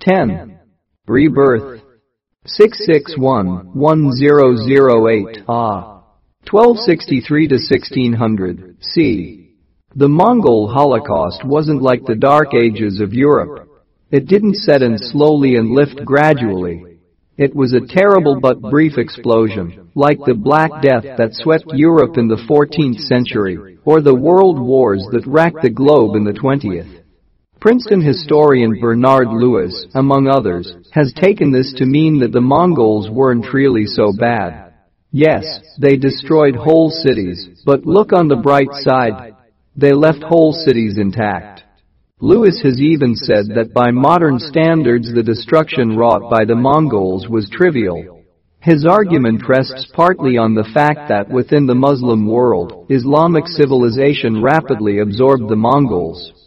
10. Rebirth. 661-1008 Ah. 1263 to 1600 C. The Mongol Holocaust wasn't like the Dark Ages of Europe. It didn't set in slowly and lift gradually. It was a terrible but brief explosion, like the Black Death that swept Europe in the 14th century, or the world wars that racked the globe in the 20th. Princeton historian Bernard Lewis, among others, has taken this to mean that the Mongols weren't really so bad. Yes, they destroyed whole cities, but look on the bright side. They left whole cities intact. Lewis has even said that by modern standards the destruction wrought by the Mongols was trivial. His argument rests partly on the fact that within the Muslim world, Islamic civilization rapidly absorbed the Mongols.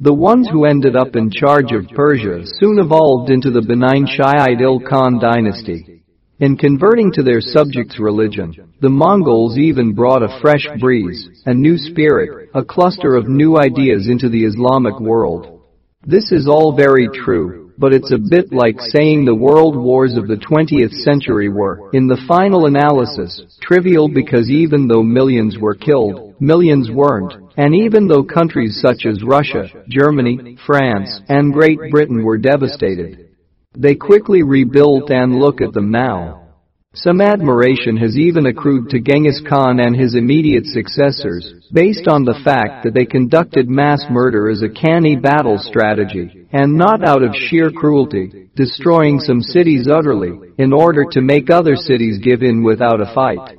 The ones who ended up in charge of Persia soon evolved into the benign Shiite Il Khan dynasty. In converting to their subjects' religion, the Mongols even brought a fresh breeze, a new spirit, a cluster of new ideas into the Islamic world. This is all very true, but it's a bit like saying the world wars of the 20th century were, in the final analysis, trivial because even though millions were killed, millions weren't, and even though countries such as Russia, Germany, France, and Great Britain were devastated, they quickly rebuilt and look at them now. Some admiration has even accrued to Genghis Khan and his immediate successors, based on the fact that they conducted mass murder as a canny battle strategy, and not out of sheer cruelty, destroying some cities utterly, in order to make other cities give in without a fight.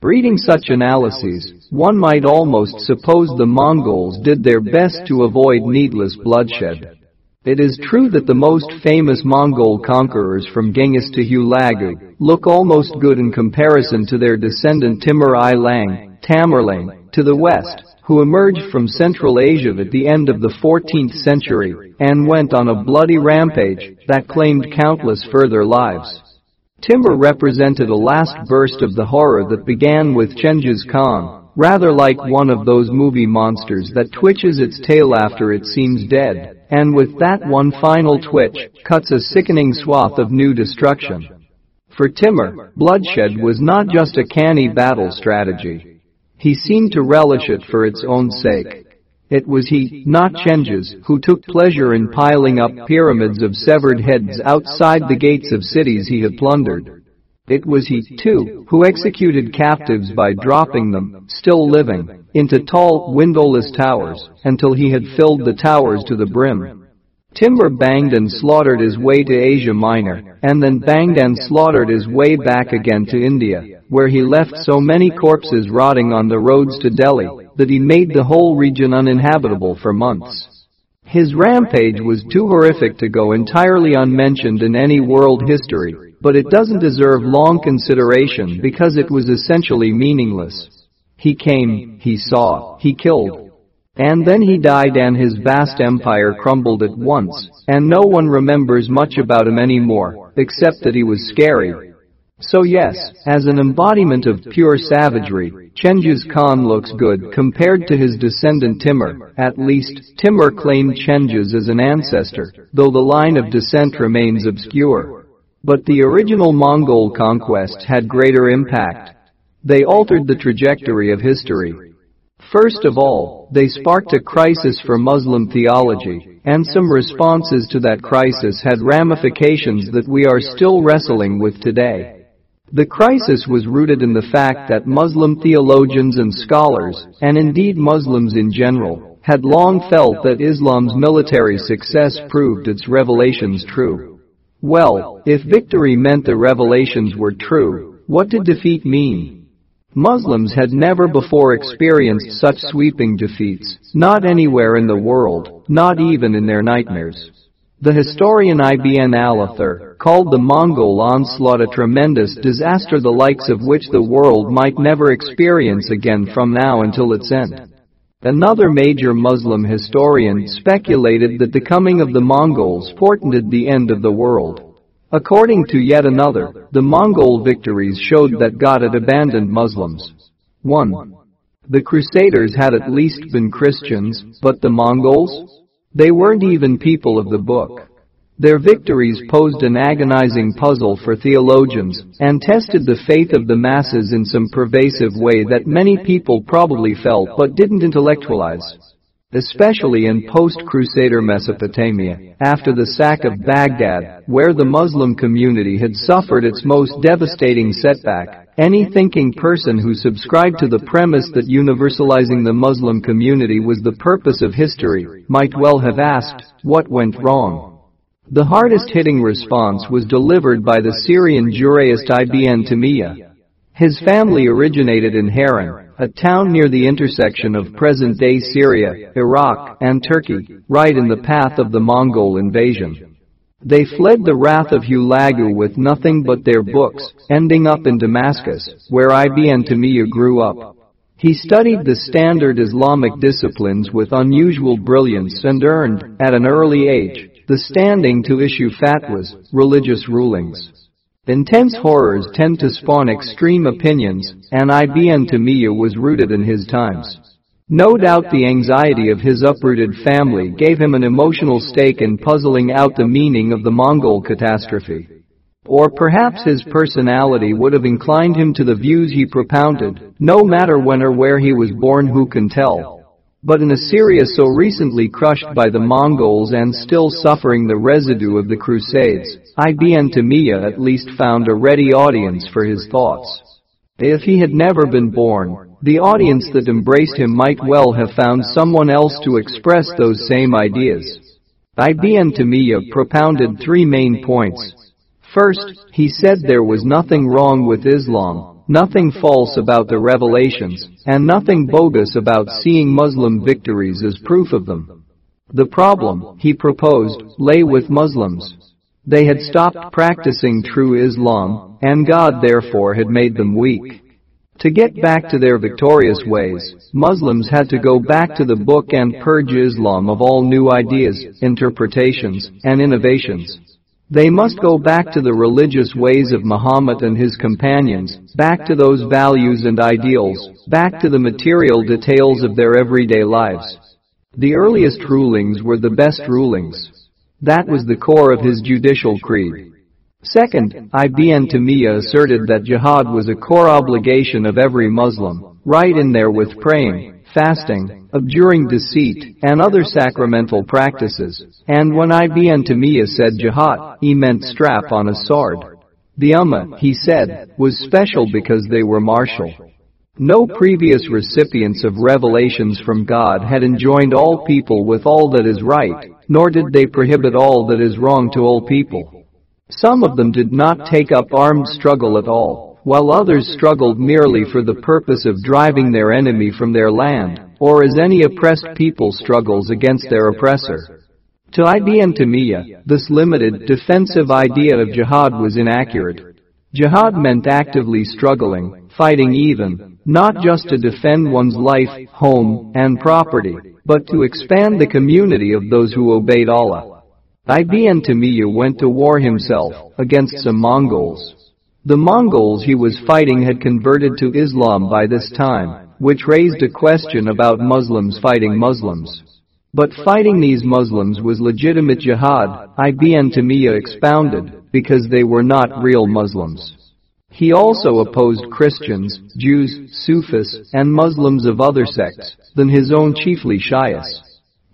Reading such analyses, one might almost suppose the Mongols did their best to avoid needless bloodshed. It is true that the most famous Mongol conquerors from Genghis to Hulagu look almost good in comparison to their descendant Timur Lang, Tamerlane, to the west, who emerged from Central Asia at the end of the 14th century and went on a bloody rampage that claimed countless further lives. Timur represented a last burst of the horror that began with Chengiz Khan, rather like one of those movie monsters that twitches its tail after it seems dead and with that one final twitch, cuts a sickening swath of new destruction. For Timur, bloodshed was not just a canny battle strategy. He seemed to relish it for its own sake. It was he, not Chengiz, who took pleasure in piling up pyramids of severed heads outside the gates of cities he had plundered. It was he, too, who executed captives by dropping them, still living, into tall, windowless towers, until he had filled the towers to the brim. Timur banged and slaughtered his way to Asia Minor, and then banged and slaughtered his way back again to India, where he left so many corpses rotting on the roads to Delhi that he made the whole region uninhabitable for months. His rampage was too horrific to go entirely unmentioned in any world history, but it doesn't deserve long consideration because it was essentially meaningless. He came, he saw, he killed. And then he died and his vast empire crumbled at once, and no one remembers much about him anymore, except that he was scary. So yes, as an embodiment of pure savagery, Chengiz Khan looks good compared to his descendant Timur. At least, Timur claimed Chengiz as an ancestor, though the line of descent remains obscure. But the original Mongol conquest had greater impact. They altered the trajectory of history. First of all, they sparked a crisis for Muslim theology, and some responses to that crisis had ramifications that we are still wrestling with today. The crisis was rooted in the fact that Muslim theologians and scholars, and indeed Muslims in general, had long felt that Islam's military success proved its revelations true. Well, if victory meant the revelations were true, what did defeat mean? Muslims had never before experienced such sweeping defeats, not anywhere in the world, not even in their nightmares. The historian Ibn al-Athir called the Mongol onslaught a tremendous disaster the likes of which the world might never experience again from now until its end. Another major Muslim historian speculated that the coming of the Mongols portended the end of the world. According to yet another, the Mongol victories showed that God had abandoned Muslims. 1. The Crusaders had at least been Christians, but the Mongols? They weren't even people of the book. Their victories posed an agonizing puzzle for theologians and tested the faith of the masses in some pervasive way that many people probably felt but didn't intellectualize. Especially in post-Crusader Mesopotamia, after the sack of Baghdad, where the Muslim community had suffered its most devastating setback, any thinking person who subscribed to the premise that universalizing the Muslim community was the purpose of history might well have asked, what went wrong? The hardest-hitting response was delivered by the Syrian jurist Ibn Taymiyyah. His family originated in Haran, a town near the intersection of present-day Syria, Iraq, and Turkey, right in the path of the Mongol invasion. They fled the wrath of Hulagu with nothing but their books, ending up in Damascus, where Ibn Taymiyyah grew up. He studied the standard Islamic disciplines with unusual brilliance and earned, at an early age, the standing to issue fatwas, religious rulings. Intense horrors tend to spawn extreme opinions, and Ibn Taymiyyah was rooted in his times. No doubt the anxiety of his uprooted family gave him an emotional stake in puzzling out the meaning of the Mongol catastrophe. Or perhaps his personality would have inclined him to the views he propounded, no matter when or where he was born who can tell. But in a Syria so recently crushed by the Mongols and still suffering the residue of the Crusades, Ibn Taymiyyah at least found a ready audience for his thoughts. If he had never been born, the audience that embraced him might well have found someone else to express those same ideas. Ibn Taymiyyah propounded three main points. First, he said there was nothing wrong with Islam, Nothing false about the revelations, and nothing bogus about seeing Muslim victories as proof of them. The problem, he proposed, lay with Muslims. They had stopped practicing true Islam, and God therefore had made them weak. To get back to their victorious ways, Muslims had to go back to the book and purge Islam of all new ideas, interpretations, and innovations. They must go back to the religious ways of Muhammad and his companions, back to those values and ideals, back to the material details of their everyday lives. The earliest rulings were the best rulings. That was the core of his judicial creed. Second, Ibn Taymiyyah asserted that jihad was a core obligation of every Muslim, right in there with praying, fasting, abjuring deceit, and other sacramental practices. And when Ibn Taymiyyah said jihad, he meant strap on a sword. The Ummah, he said, was special because they were martial. No previous recipients of revelations from God had enjoined all people with all that is right, nor did they prohibit all that is wrong to all people. Some of them did not take up armed struggle at all, while others struggled merely for the purpose of driving their enemy from their land, or as any oppressed people struggles against their oppressor. To Ibn Taymiyyah, this limited, defensive idea of jihad was inaccurate. Jihad meant actively struggling, fighting even, not just to defend one's life, home, and property, but to expand the community of those who obeyed Allah. Ibn Taymiyyah went to war himself against some Mongols. The Mongols he was fighting had converted to Islam by this time, which raised a question about Muslims fighting Muslims. But fighting these Muslims was legitimate jihad, Ibn Taymiyyah expounded, because they were not real Muslims. He also opposed Christians, Jews, Sufis, and Muslims of other sects than his own chiefly Shias.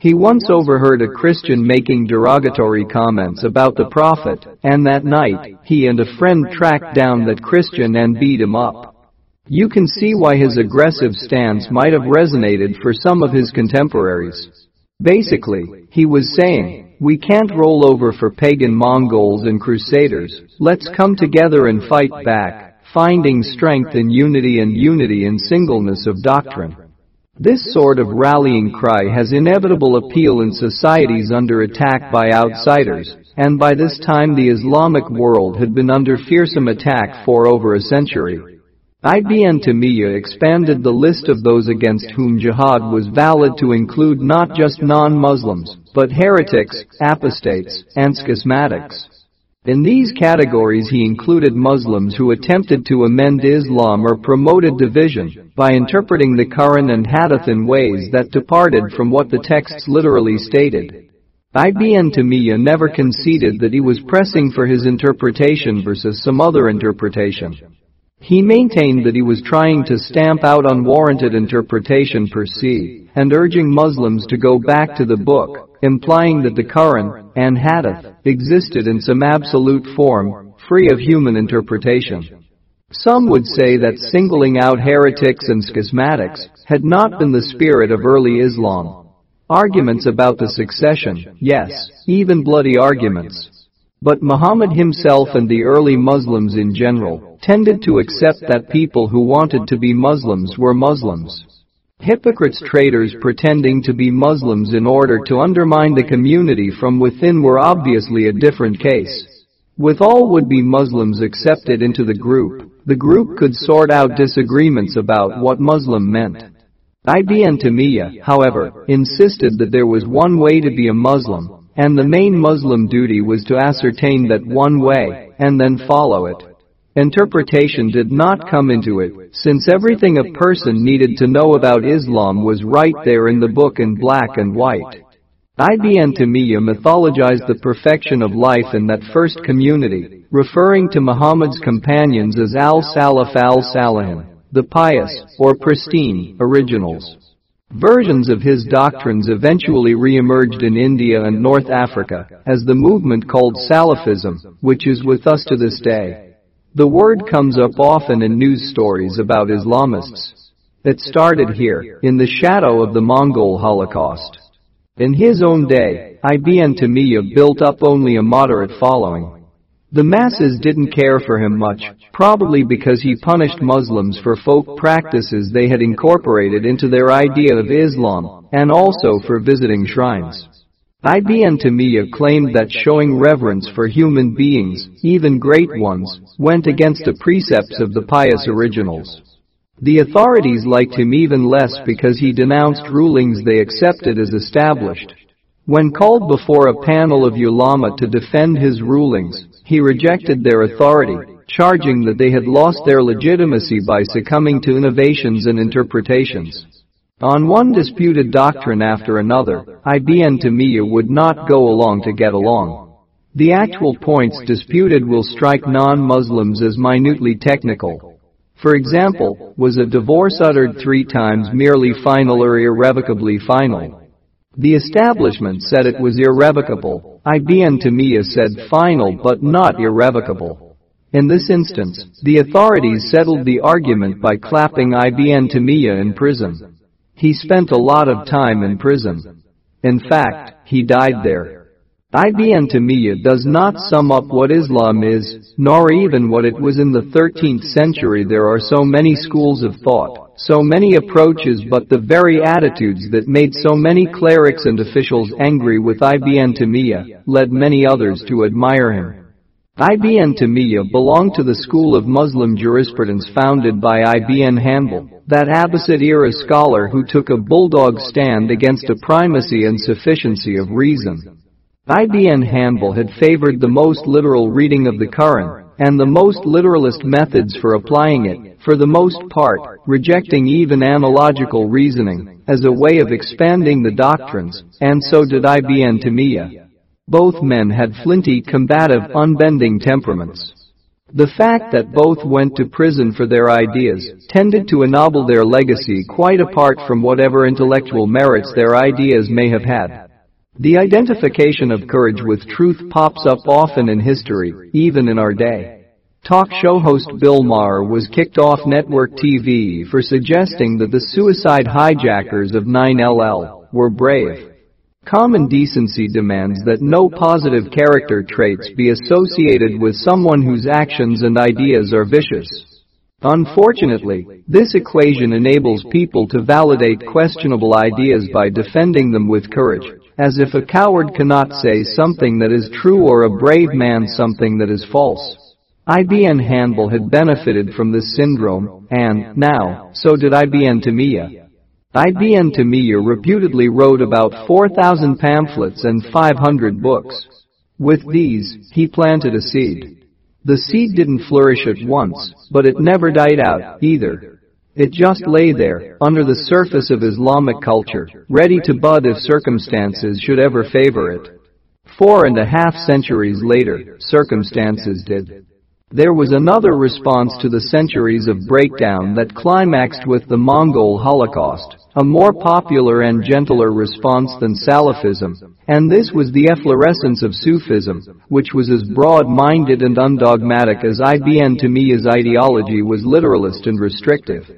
He once overheard a Christian making derogatory comments about the Prophet, and that night, he and a friend tracked down that Christian and beat him up. You can see why his aggressive stance might have resonated for some of his contemporaries. Basically, he was saying, we can't roll over for pagan Mongols and Crusaders, let's come together and fight back, finding strength in unity and unity in singleness of doctrine. This sort of rallying cry has inevitable appeal in societies under attack by outsiders, and by this time the Islamic world had been under fearsome attack for over a century. Ibn Taymiyyah expanded the list of those against whom jihad was valid to include not just non-Muslims, but heretics, apostates, and schismatics. In these categories he included Muslims who attempted to amend Islam or promoted division by interpreting the Quran and Hadith in ways that departed from what the texts literally stated. Ibn Taymiyyah uh, never conceded that he was pressing for his interpretation versus some other interpretation. He maintained that he was trying to stamp out unwarranted interpretation per se, and urging Muslims to go back to the book, implying that the Quran and Hadith existed in some absolute form, free of human interpretation. Some would say that singling out heretics and schismatics had not been the spirit of early Islam. Arguments about the succession, yes, even bloody arguments. But Muhammad himself and the early Muslims in general tended to accept that people who wanted to be Muslims were Muslims. Hypocrites traitors pretending to be Muslims in order to undermine the community from within were obviously a different case. With all would-be Muslims accepted into the group, the group could sort out disagreements about what Muslim meant. Ibn Taymiyyah, however, insisted that there was one way to be a Muslim, and the main Muslim duty was to ascertain that one way, and then follow it. Interpretation did not come into it, since everything a person needed to know about Islam was right there in the book in black and white. Ibn Taymiyyah mythologized the perfection of life in that first community, referring to Muhammad's companions as al-Salaf al-Salihin the pious, or pristine, originals. Versions of his doctrines eventually re-emerged in India and North Africa as the movement called Salafism, which is with us to this day. The word comes up often in news stories about Islamists. It started here, in the shadow of the Mongol Holocaust. In his own day, Ibn Taymiyyah built up only a moderate following. The masses didn't care for him much, probably because he punished Muslims for folk practices they had incorporated into their idea of Islam, and also for visiting shrines. Ibn Taymiyyah claimed that showing reverence for human beings, even great ones, went against the precepts of the pious originals. The authorities liked him even less because he denounced rulings they accepted as established. When called before a panel of ulama to defend his rulings, he rejected their authority, charging that they had lost their legitimacy by succumbing to innovations and interpretations. On one disputed doctrine after another, Ibn Taymiyyah would not go along to get along. The actual points disputed will strike non-Muslims as minutely technical. For example, was a divorce uttered three times merely final or irrevocably final? The establishment said it was irrevocable. Ibn Taymiyyah said final but not irrevocable. In this instance, the authorities settled the argument by clapping Ibn Taymiyyah in prison. He spent a lot of time in prison. In fact, he died there. Ibn Taymiyyah does not sum up what Islam is, nor even what it was in the 13th century. There are so many schools of thought so many approaches but the very attitudes that made so many clerics and officials angry with Ibn Taymiyyah led many others to admire him. Ibn Taymiyyah belonged to the school of Muslim jurisprudence founded by Ibn Hanbal, that Abbasid-era scholar who took a bulldog stand against a primacy and sufficiency of reason. Ibn Hanbal had favored the most literal reading of the Quran, and the most literalist methods for applying it, for the most part, rejecting even analogical reasoning as a way of expanding the doctrines, and so did Ibn Taymiyyah. Both men had flinty, combative, unbending temperaments. The fact that both went to prison for their ideas tended to ennoble their legacy quite apart from whatever intellectual merits their ideas may have had. The identification of courage with truth pops up often in history, even in our day. Talk show host Bill Maher was kicked off network TV for suggesting that the suicide hijackers of 9LL were brave. Common decency demands that no positive character traits be associated with someone whose actions and ideas are vicious. Unfortunately, this equation enables people to validate questionable ideas by defending them with courage as if a coward cannot say something that is true or a brave man something that is false. Ibn Hanbal had benefited from this syndrome, and, now, so did Ibn Taymiyyah. Ibn Taymiyyah reputedly wrote about 4,000 pamphlets and 500 books. With these, he planted a seed. The seed didn't flourish at once, but it never died out, either. It just lay there, under the surface of Islamic culture, ready to bud if circumstances should ever favor it. Four and a half centuries later, circumstances did. There was another response to the centuries of breakdown that climaxed with the Mongol Holocaust, a more popular and gentler response than Salafism, and this was the efflorescence of Sufism, which was as broad-minded and undogmatic as Ibn Taymiyyah's ideology was literalist and restrictive.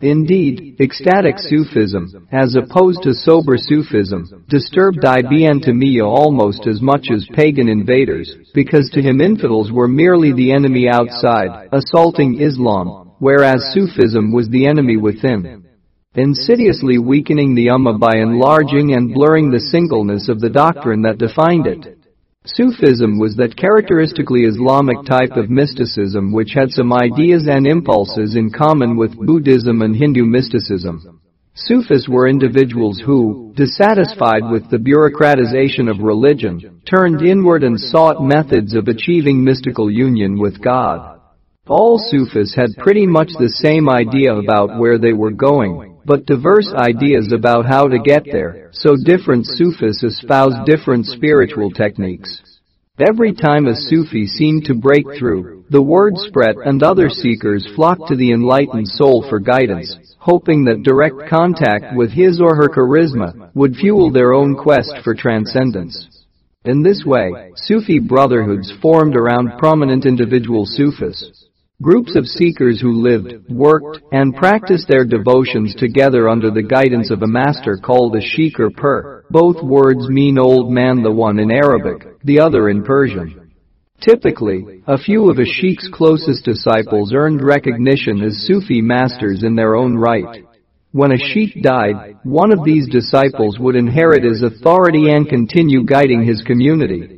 Indeed, ecstatic Sufism, as opposed to sober Sufism, disturbed Ibn Taymiyyah almost as much as pagan invaders, because to him infidels were merely the enemy outside, assaulting Islam, whereas Sufism was the enemy within. Insidiously weakening the Ummah by enlarging and blurring the singleness of the doctrine that defined it. Sufism was that characteristically Islamic type of mysticism which had some ideas and impulses in common with Buddhism and Hindu mysticism. Sufis were individuals who, dissatisfied with the bureaucratization of religion, turned inward and sought methods of achieving mystical union with God. All Sufis had pretty much the same idea about where they were going, but diverse ideas about how to get there, so different Sufis espouse different spiritual techniques. Every time a Sufi seemed to break through, the word spread and other seekers flocked to the enlightened soul for guidance, hoping that direct contact with his or her charisma would fuel their own quest for transcendence. In this way, Sufi brotherhoods formed around prominent individual Sufis. Groups of seekers who lived, worked, and practiced their devotions together under the guidance of a master called a sheikh or pir. Both words mean old man the one in Arabic, the other in Persian. Typically, a few of a sheikh's closest disciples earned recognition as Sufi masters in their own right. When a sheikh died, one of these disciples would inherit his authority and continue guiding his community.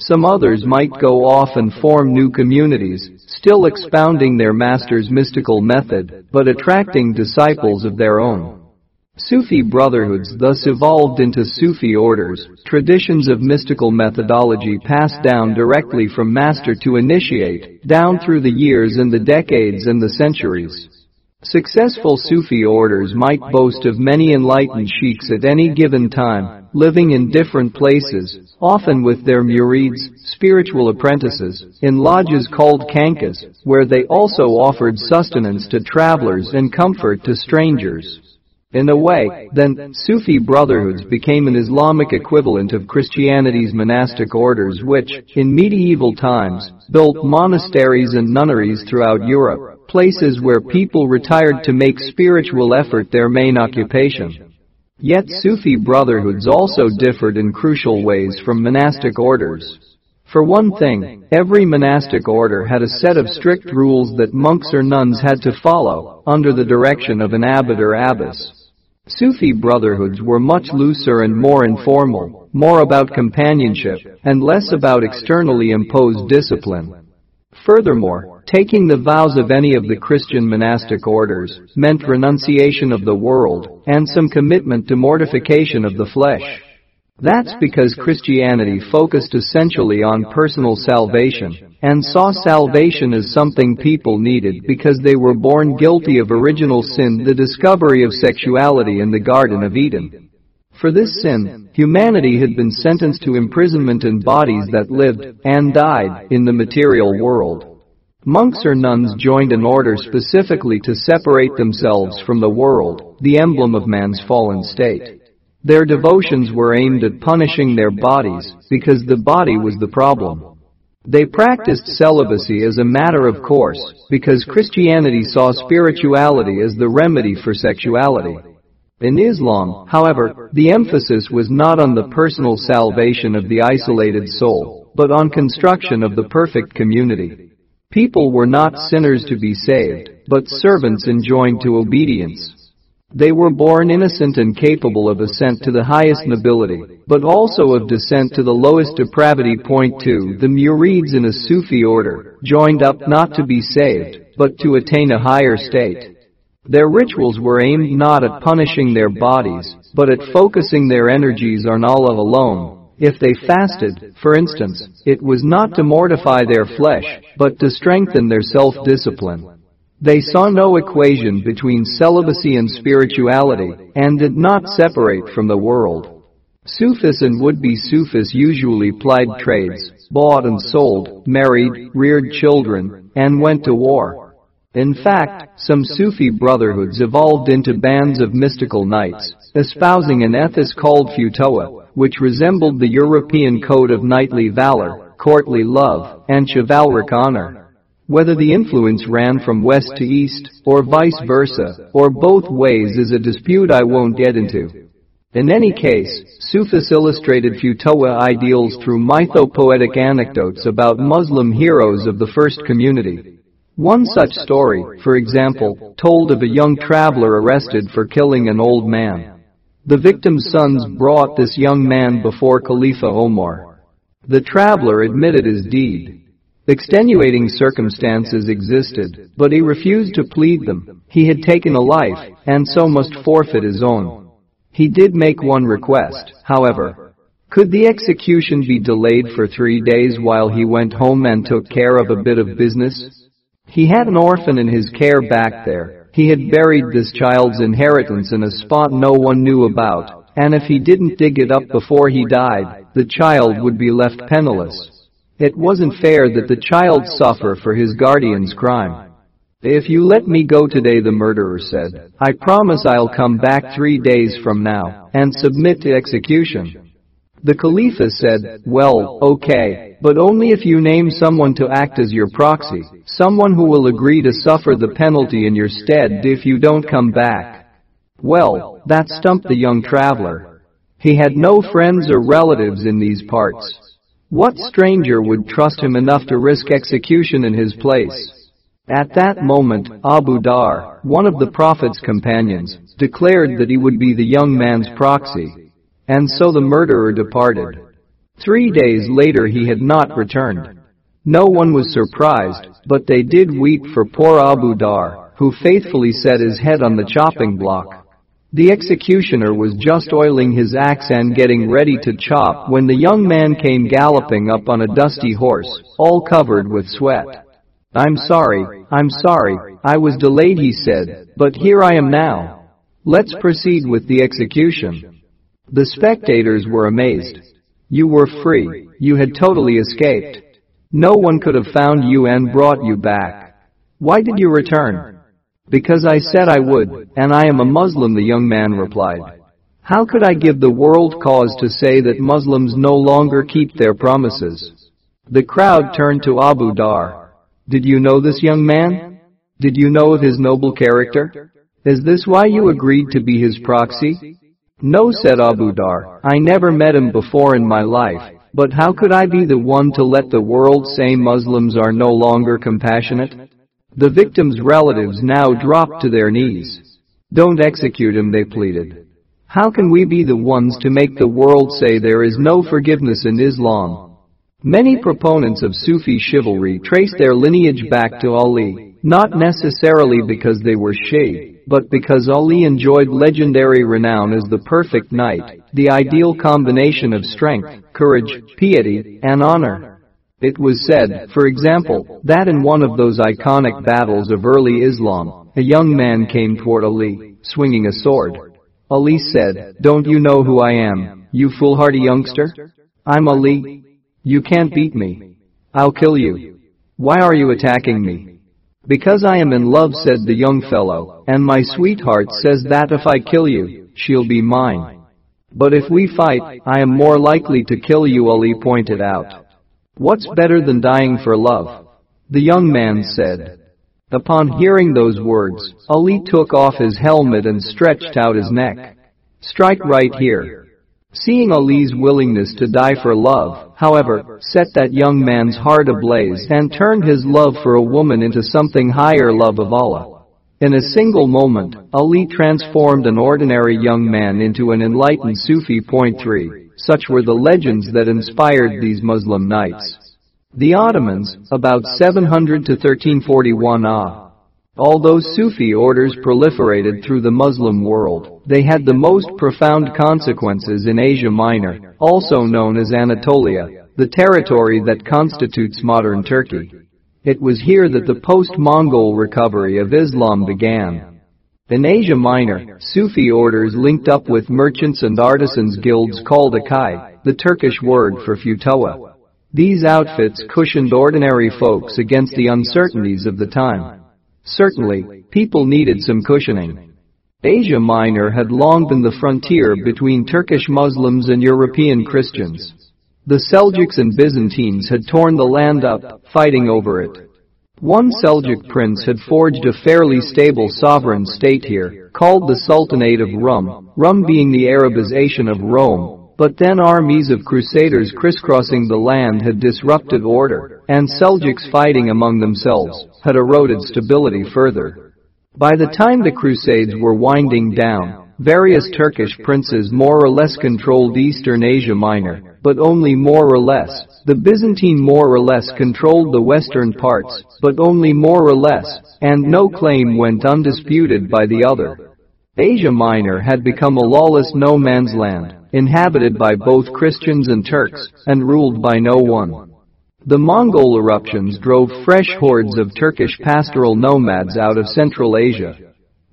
Some others might go off and form new communities, still expounding their master's mystical method, but attracting disciples of their own. Sufi brotherhoods thus evolved into Sufi orders, traditions of mystical methodology passed down directly from master to initiate, down through the years and the decades and the centuries. Successful Sufi orders might boast of many enlightened sheikhs at any given time, living in different places, often with their murids, spiritual apprentices, in lodges called kankas, where they also offered sustenance to travelers and comfort to strangers. In a way, then, Sufi brotherhoods became an Islamic equivalent of Christianity's monastic orders which, in medieval times, built monasteries and nunneries throughout Europe places where people retired to make spiritual effort their main occupation. Yet Sufi brotherhoods also differed in crucial ways from monastic orders. For one thing, every monastic order had a set of strict rules that monks or nuns had to follow, under the direction of an abbot or abbess. Sufi brotherhoods were much looser and more informal, more about companionship, and less about externally imposed discipline. Furthermore, Taking the vows of any of the Christian monastic orders meant renunciation of the world and some commitment to mortification of the flesh. That's because Christianity focused essentially on personal salvation and saw salvation as something people needed because they were born guilty of original sin, the discovery of sexuality in the Garden of Eden. For this sin, humanity had been sentenced to imprisonment in bodies that lived and died in the material world. Monks or nuns joined an order specifically to separate themselves from the world, the emblem of man's fallen state. Their devotions were aimed at punishing their bodies, because the body was the problem. They practiced celibacy as a matter of course, because Christianity saw spirituality as the remedy for sexuality. In Islam, however, the emphasis was not on the personal salvation of the isolated soul, but on construction of the perfect community. People were not sinners to be saved, but servants enjoined to obedience. They were born innocent and capable of ascent to the highest nobility, but also of descent to the lowest depravity. Point 2 The Murids in a Sufi order, joined up not to be saved, but to attain a higher state. Their rituals were aimed not at punishing their bodies, but at focusing their energies on Allah alone, if they fasted, for instance, it was not to mortify their flesh, but to strengthen their self-discipline. They saw no equation between celibacy and spirituality, and did not separate from the world. Sufis and would-be Sufis usually plied trades, bought and sold, married, reared children, and went to war. In fact, some Sufi brotherhoods evolved into bands of mystical knights, espousing an ethos called Futuwwah, which resembled the European code of knightly valor, courtly love, and chivalric honor. Whether the influence ran from west to east, or vice versa, or both ways is a dispute I won't get into. In any case, Sufis illustrated Futuwwah ideals through mythopoetic anecdotes about Muslim heroes of the first community. One such story, for example, told of a young traveler arrested for killing an old man. The victim's sons brought this young man before Khalifa Omar. The traveler admitted his deed. Extenuating circumstances existed, but he refused to plead them. He had taken a life, and so must forfeit his own. He did make one request, however. Could the execution be delayed for three days while he went home and took care of a bit of business? He had an orphan in his care back there, he had buried this child's inheritance in a spot no one knew about, and if he didn't dig it up before he died, the child would be left penniless. It wasn't fair that the child suffer for his guardian's crime. If you let me go today, the murderer said, I promise I'll come back three days from now and submit to execution. The Khalifa said, well, okay, but only if you name someone to act as your proxy, someone who will agree to suffer the penalty in your stead if you don't come back. Well, that stumped the young traveler. He had no friends or relatives in these parts. What stranger would trust him enough to risk execution in his place? At that moment, Abu Dharr, one of the Prophet's companions, declared that he would be the young man's proxy. And so the murderer departed. Three days later he had not returned. No one was surprised, but they did weep for poor Abu Dharr, who faithfully set his head on the chopping block. The executioner was just oiling his axe and getting ready to chop when the young man came galloping up on a dusty horse, all covered with sweat. I'm sorry, I'm sorry, I was delayed he said, but here I am now. Let's proceed with the execution. The spectators were amazed. You were free, you had totally escaped. No one could have found you and brought you back. Why did you return? Because I said I would, and I am a Muslim, the young man replied. How could I give the world cause to say that Muslims no longer keep their promises? The crowd turned to Abu Dharr. Did you know this young man? Did you know of his noble character? Is this why you agreed to be his proxy? No, said Abu Dharr, I never met him before in my life, but how could I be the one to let the world say Muslims are no longer compassionate? The victim's relatives now dropped to their knees. Don't execute him, they pleaded. How can we be the ones to make the world say there is no forgiveness in Islam? Many proponents of Sufi chivalry trace their lineage back to Ali, not necessarily because they were Shi, but because Ali enjoyed legendary renown as the perfect knight, the ideal combination of strength, courage, piety, and honor. It was said, for example, that in one of those iconic battles of early Islam, a young man came toward Ali, swinging a sword. Ali said, Don't you know who I am, you foolhardy youngster? I'm Ali. You can't beat me. I'll kill you. Why are you attacking me? Because I am in love said the young fellow, and my sweetheart says that if I kill you, she'll be mine. But if we fight, I am more likely to kill you Ali pointed out. What's better than dying for love? The young man said. Upon hearing those words, Ali took off his helmet and stretched out his neck. Strike right here. Seeing Ali's willingness to die for love, however, set that young man's heart ablaze and turned his love for a woman into something higher love of Allah. In a single moment, Ali transformed an ordinary young man into an enlightened Sufi. Point 3. Such were the legends that inspired these Muslim knights. The Ottomans, about 700 to 1341 Ah, Although Sufi orders proliferated through the Muslim world, they had the most profound consequences in Asia Minor, also known as Anatolia, the territory that constitutes modern Turkey. It was here that the post-Mongol recovery of Islam began. In Asia Minor, Sufi orders linked up with merchants and artisans guilds called Akai, the Turkish word for futuwwah. These outfits cushioned ordinary folks against the uncertainties of the time. Certainly, people needed some cushioning. Asia Minor had long been the frontier between Turkish Muslims and European Christians. The Seljuks and Byzantines had torn the land up, fighting over it. One Seljuk prince had forged a fairly stable sovereign state here, called the Sultanate of Rum, Rum being the Arabization of Rome, but then armies of crusaders crisscrossing the land had disrupted order, and Seljuks fighting among themselves had eroded stability further. By the time the crusades were winding down, various Turkish princes more or less controlled eastern Asia Minor, but only more or less, the Byzantine more or less controlled the western parts, but only more or less, and no claim went undisputed by the other. Asia Minor had become a lawless no man's land, inhabited by both Christians and Turks, and ruled by no one. The Mongol eruptions drove fresh hordes of Turkish pastoral nomads out of Central Asia.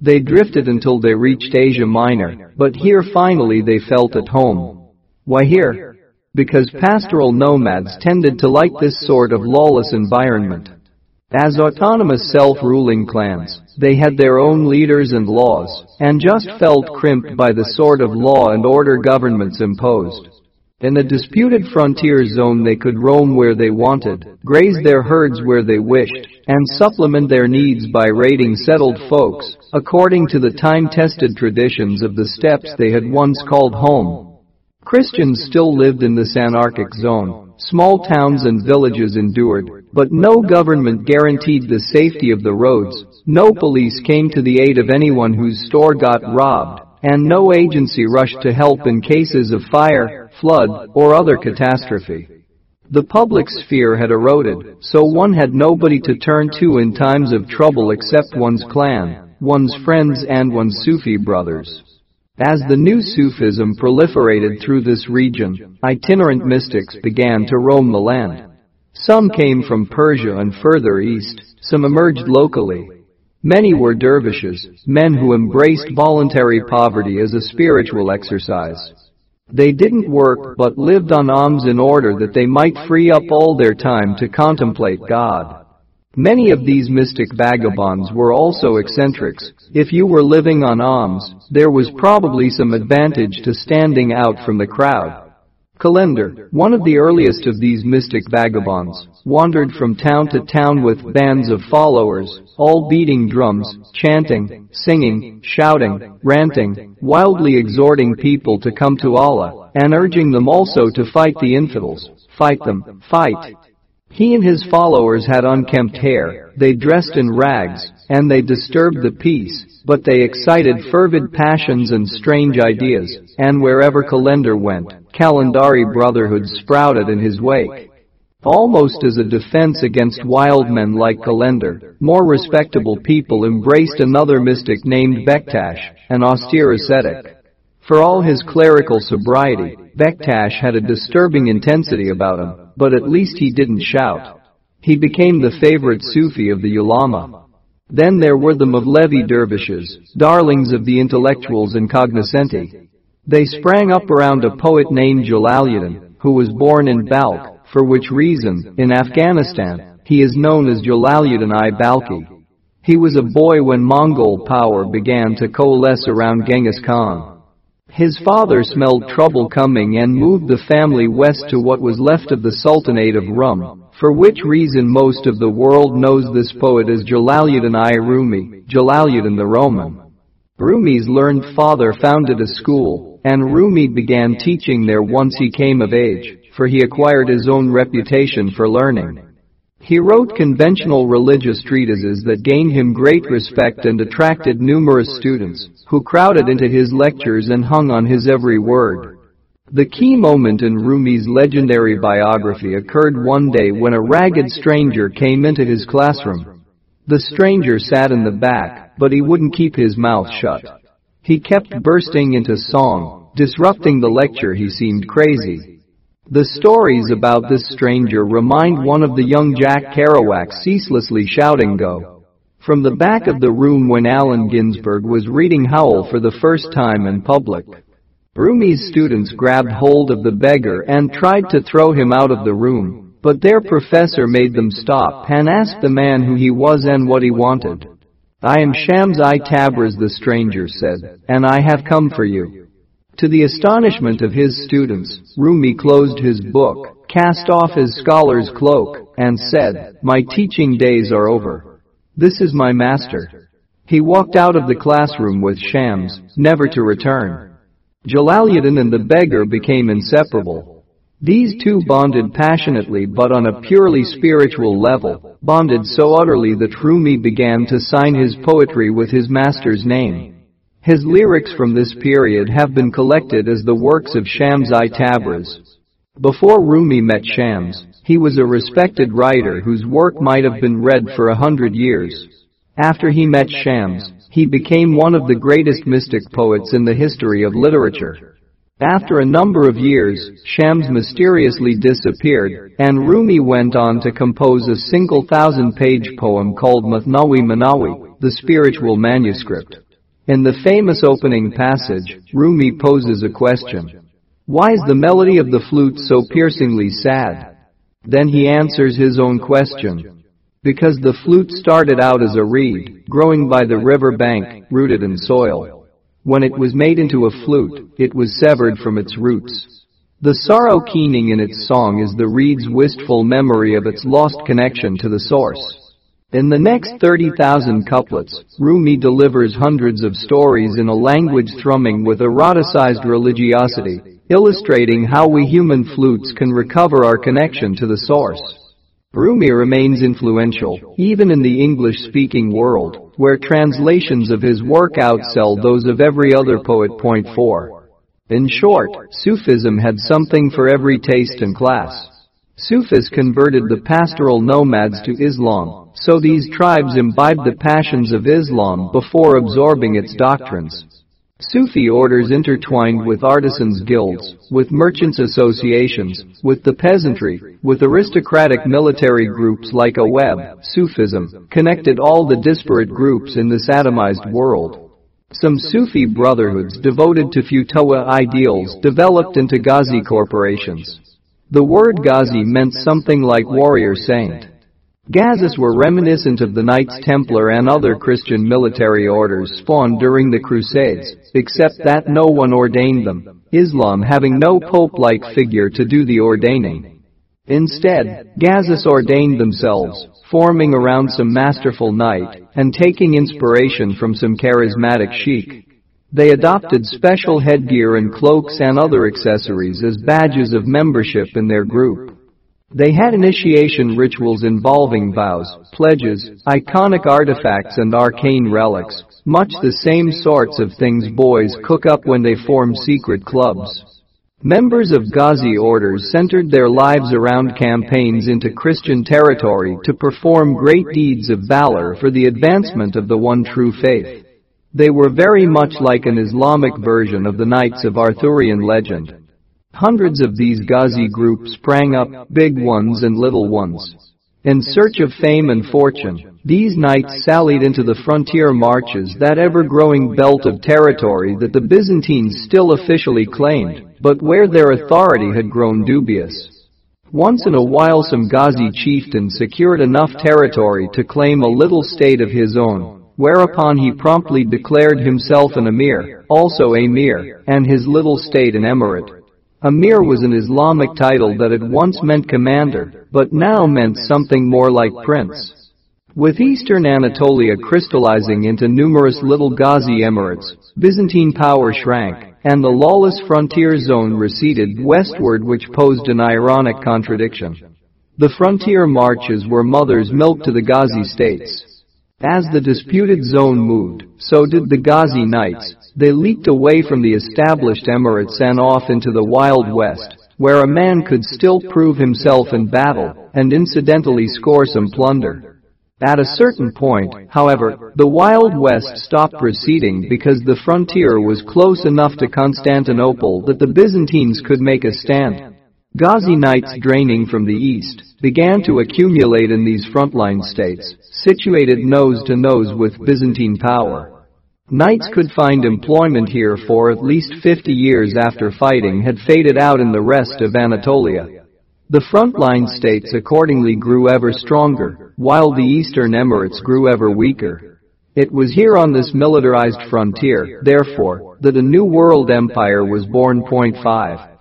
They drifted until they reached Asia Minor, but here finally they felt at home. Why here? because pastoral nomads tended to like this sort of lawless environment. As autonomous self-ruling clans, they had their own leaders and laws, and just felt crimped by the sort of law and order governments imposed. In a disputed frontier zone they could roam where they wanted, graze their herds where they wished, and supplement their needs by raiding settled folks, according to the time-tested traditions of the steppes they had once called home. Christians still lived in this anarchic zone. Small towns and villages endured, but no government guaranteed the safety of the roads, no police came to the aid of anyone whose store got robbed, and no agency rushed to help in cases of fire, flood, or other catastrophe. The public sphere had eroded, so one had nobody to turn to in times of trouble except one's clan, one's friends and one's Sufi brothers. As the new Sufism proliferated through this region, itinerant mystics began to roam the land. Some came from Persia and further east, some emerged locally. Many were dervishes, men who embraced voluntary poverty as a spiritual exercise. They didn't work but lived on alms in order that they might free up all their time to contemplate God. Many of these mystic vagabonds were also eccentrics. If you were living on alms, there was probably some advantage to standing out from the crowd. Kalender, one of the earliest of these mystic vagabonds, wandered from town to town with bands of followers, all beating drums, chanting, singing, shouting, ranting, wildly exhorting people to come to Allah, and urging them also to fight the infidels. Fight them, fight. He and his followers had unkempt hair, they dressed in rags, and they disturbed the peace, but they excited fervid passions and strange ideas, and wherever Kalender went, Kalandari brotherhood sprouted in his wake. Almost as a defense against wild men like Kalender, more respectable people embraced another mystic named Bektash, an austere ascetic. For all his clerical sobriety, Bektash had a disturbing intensity about him but at least he didn't shout. He became the favorite Sufi of the ulama. Then there were the Mevlevi dervishes, darlings of the intellectuals and cognoscenti. They sprang up around a poet named Jalaluddin, who was born in Balkh, for which reason, in Afghanistan, he is known as Jalaluddin I Balkhi. He was a boy when Mongol power began to coalesce around Genghis Khan. His father smelled trouble coming and moved the family west to what was left of the Sultanate of Rum, for which reason most of the world knows this poet as Jalaluddin I Rumi, Jalaluddin the Roman. Rumi's learned father founded a school, and Rumi began teaching there once he came of age, for he acquired his own reputation for learning. He wrote conventional religious treatises that gained him great respect and attracted numerous students, who crowded into his lectures and hung on his every word. The key moment in Rumi's legendary biography occurred one day when a ragged stranger came into his classroom. The stranger sat in the back, but he wouldn't keep his mouth shut. He kept bursting into song, disrupting the lecture he seemed crazy. The stories about this stranger remind one of the young Jack Kerouac ceaselessly shouting go. from the back of the room when Allen Ginsberg was reading Howl for the first time in public. Rumi's students grabbed hold of the beggar and tried to throw him out of the room, but their professor made them stop and asked the man who he was and what he wanted. I am Shams-I Tabriz the stranger said, and I have come for you. To the astonishment of his students, Rumi closed his book, cast off his scholar's cloak, and said, My teaching days are over. This is my master. He walked out of the classroom with Shams, never to return. Jalaluddin and the beggar became inseparable. These two bonded passionately but on a purely spiritual level, bonded so utterly that Rumi began to sign his poetry with his master's name. His lyrics from this period have been collected as the works of Shams-I Tabriz. Before Rumi met Shams, he was a respected writer whose work might have been read for a hundred years. After he met Shams, he became one of the greatest mystic poets in the history of literature. After a number of years, Shams mysteriously disappeared, and Rumi went on to compose a single thousand-page poem called Mathnawi Manawi, the spiritual manuscript. In the famous opening passage, Rumi poses a question. Why is the melody of the flute so piercingly sad? Then he answers his own question. Because the flute started out as a reed, growing by the river bank, rooted in soil. When it was made into a flute, it was severed from its roots. The sorrow keening in its song is the reed's wistful memory of its lost connection to the source. In the next 30,000 couplets, Rumi delivers hundreds of stories in a language thrumming with eroticized religiosity, illustrating how we human flutes can recover our connection to the source. Rumi remains influential, even in the English-speaking world, where translations of his work outsell those of every other poet. Point 4. In short, Sufism had something for every taste and class. Sufis converted the pastoral nomads to Islam, so these tribes imbibed the passions of Islam before absorbing its doctrines. Sufi orders intertwined with artisans' guilds, with merchants' associations, with the peasantry, with aristocratic military groups like a web, Sufism, connected all the disparate groups in this atomized world. Some Sufi brotherhoods devoted to futuwwah ideals developed into Ghazi corporations. The word Ghazi meant something like warrior saint. Ghazis were reminiscent of the Knights Templar and other Christian military orders spawned during the Crusades, except that no one ordained them, Islam having no pope-like figure to do the ordaining. Instead, Ghazis ordained themselves, forming around some masterful knight, and taking inspiration from some charismatic sheikh. They adopted special headgear and cloaks and other accessories as badges of membership in their group. They had initiation rituals involving vows, pledges, iconic artifacts and arcane relics, much the same sorts of things boys cook up when they form secret clubs. Members of Ghazi orders centered their lives around campaigns into Christian territory to perform great deeds of valor for the advancement of the one true faith. They were very much like an Islamic version of the Knights of Arthurian legend. Hundreds of these Ghazi groups sprang up, big ones and little ones. In search of fame and fortune, these knights sallied into the frontier marches that ever-growing belt of territory that the Byzantines still officially claimed, but where their authority had grown dubious. Once in a while some Ghazi chieftain secured enough territory to claim a little state of his own, whereupon he promptly declared himself an emir, also emir, and his little state an emirate. Amir was an Islamic title that had once meant commander, but now meant something more like prince. With eastern Anatolia crystallizing into numerous little Ghazi emirates, Byzantine power shrank, and the lawless frontier zone receded westward which posed an ironic contradiction. The frontier marches were mother's milk to the Ghazi states. As the disputed zone moved, so did the Ghazi knights, they leaped away from the established emirates and off into the Wild West, where a man could still prove himself in battle and incidentally score some plunder. At a certain point, however, the Wild West stopped proceeding because the frontier was close enough to Constantinople that the Byzantines could make a stand. Ghazi knights draining from the east began to accumulate in these frontline states, situated nose to nose with Byzantine power. Knights could find employment here for at least 50 years after fighting had faded out in the rest of Anatolia. The frontline states accordingly grew ever stronger, while the eastern emirates grew ever weaker. It was here on this militarized frontier, therefore, that a new world empire was born. Point 5.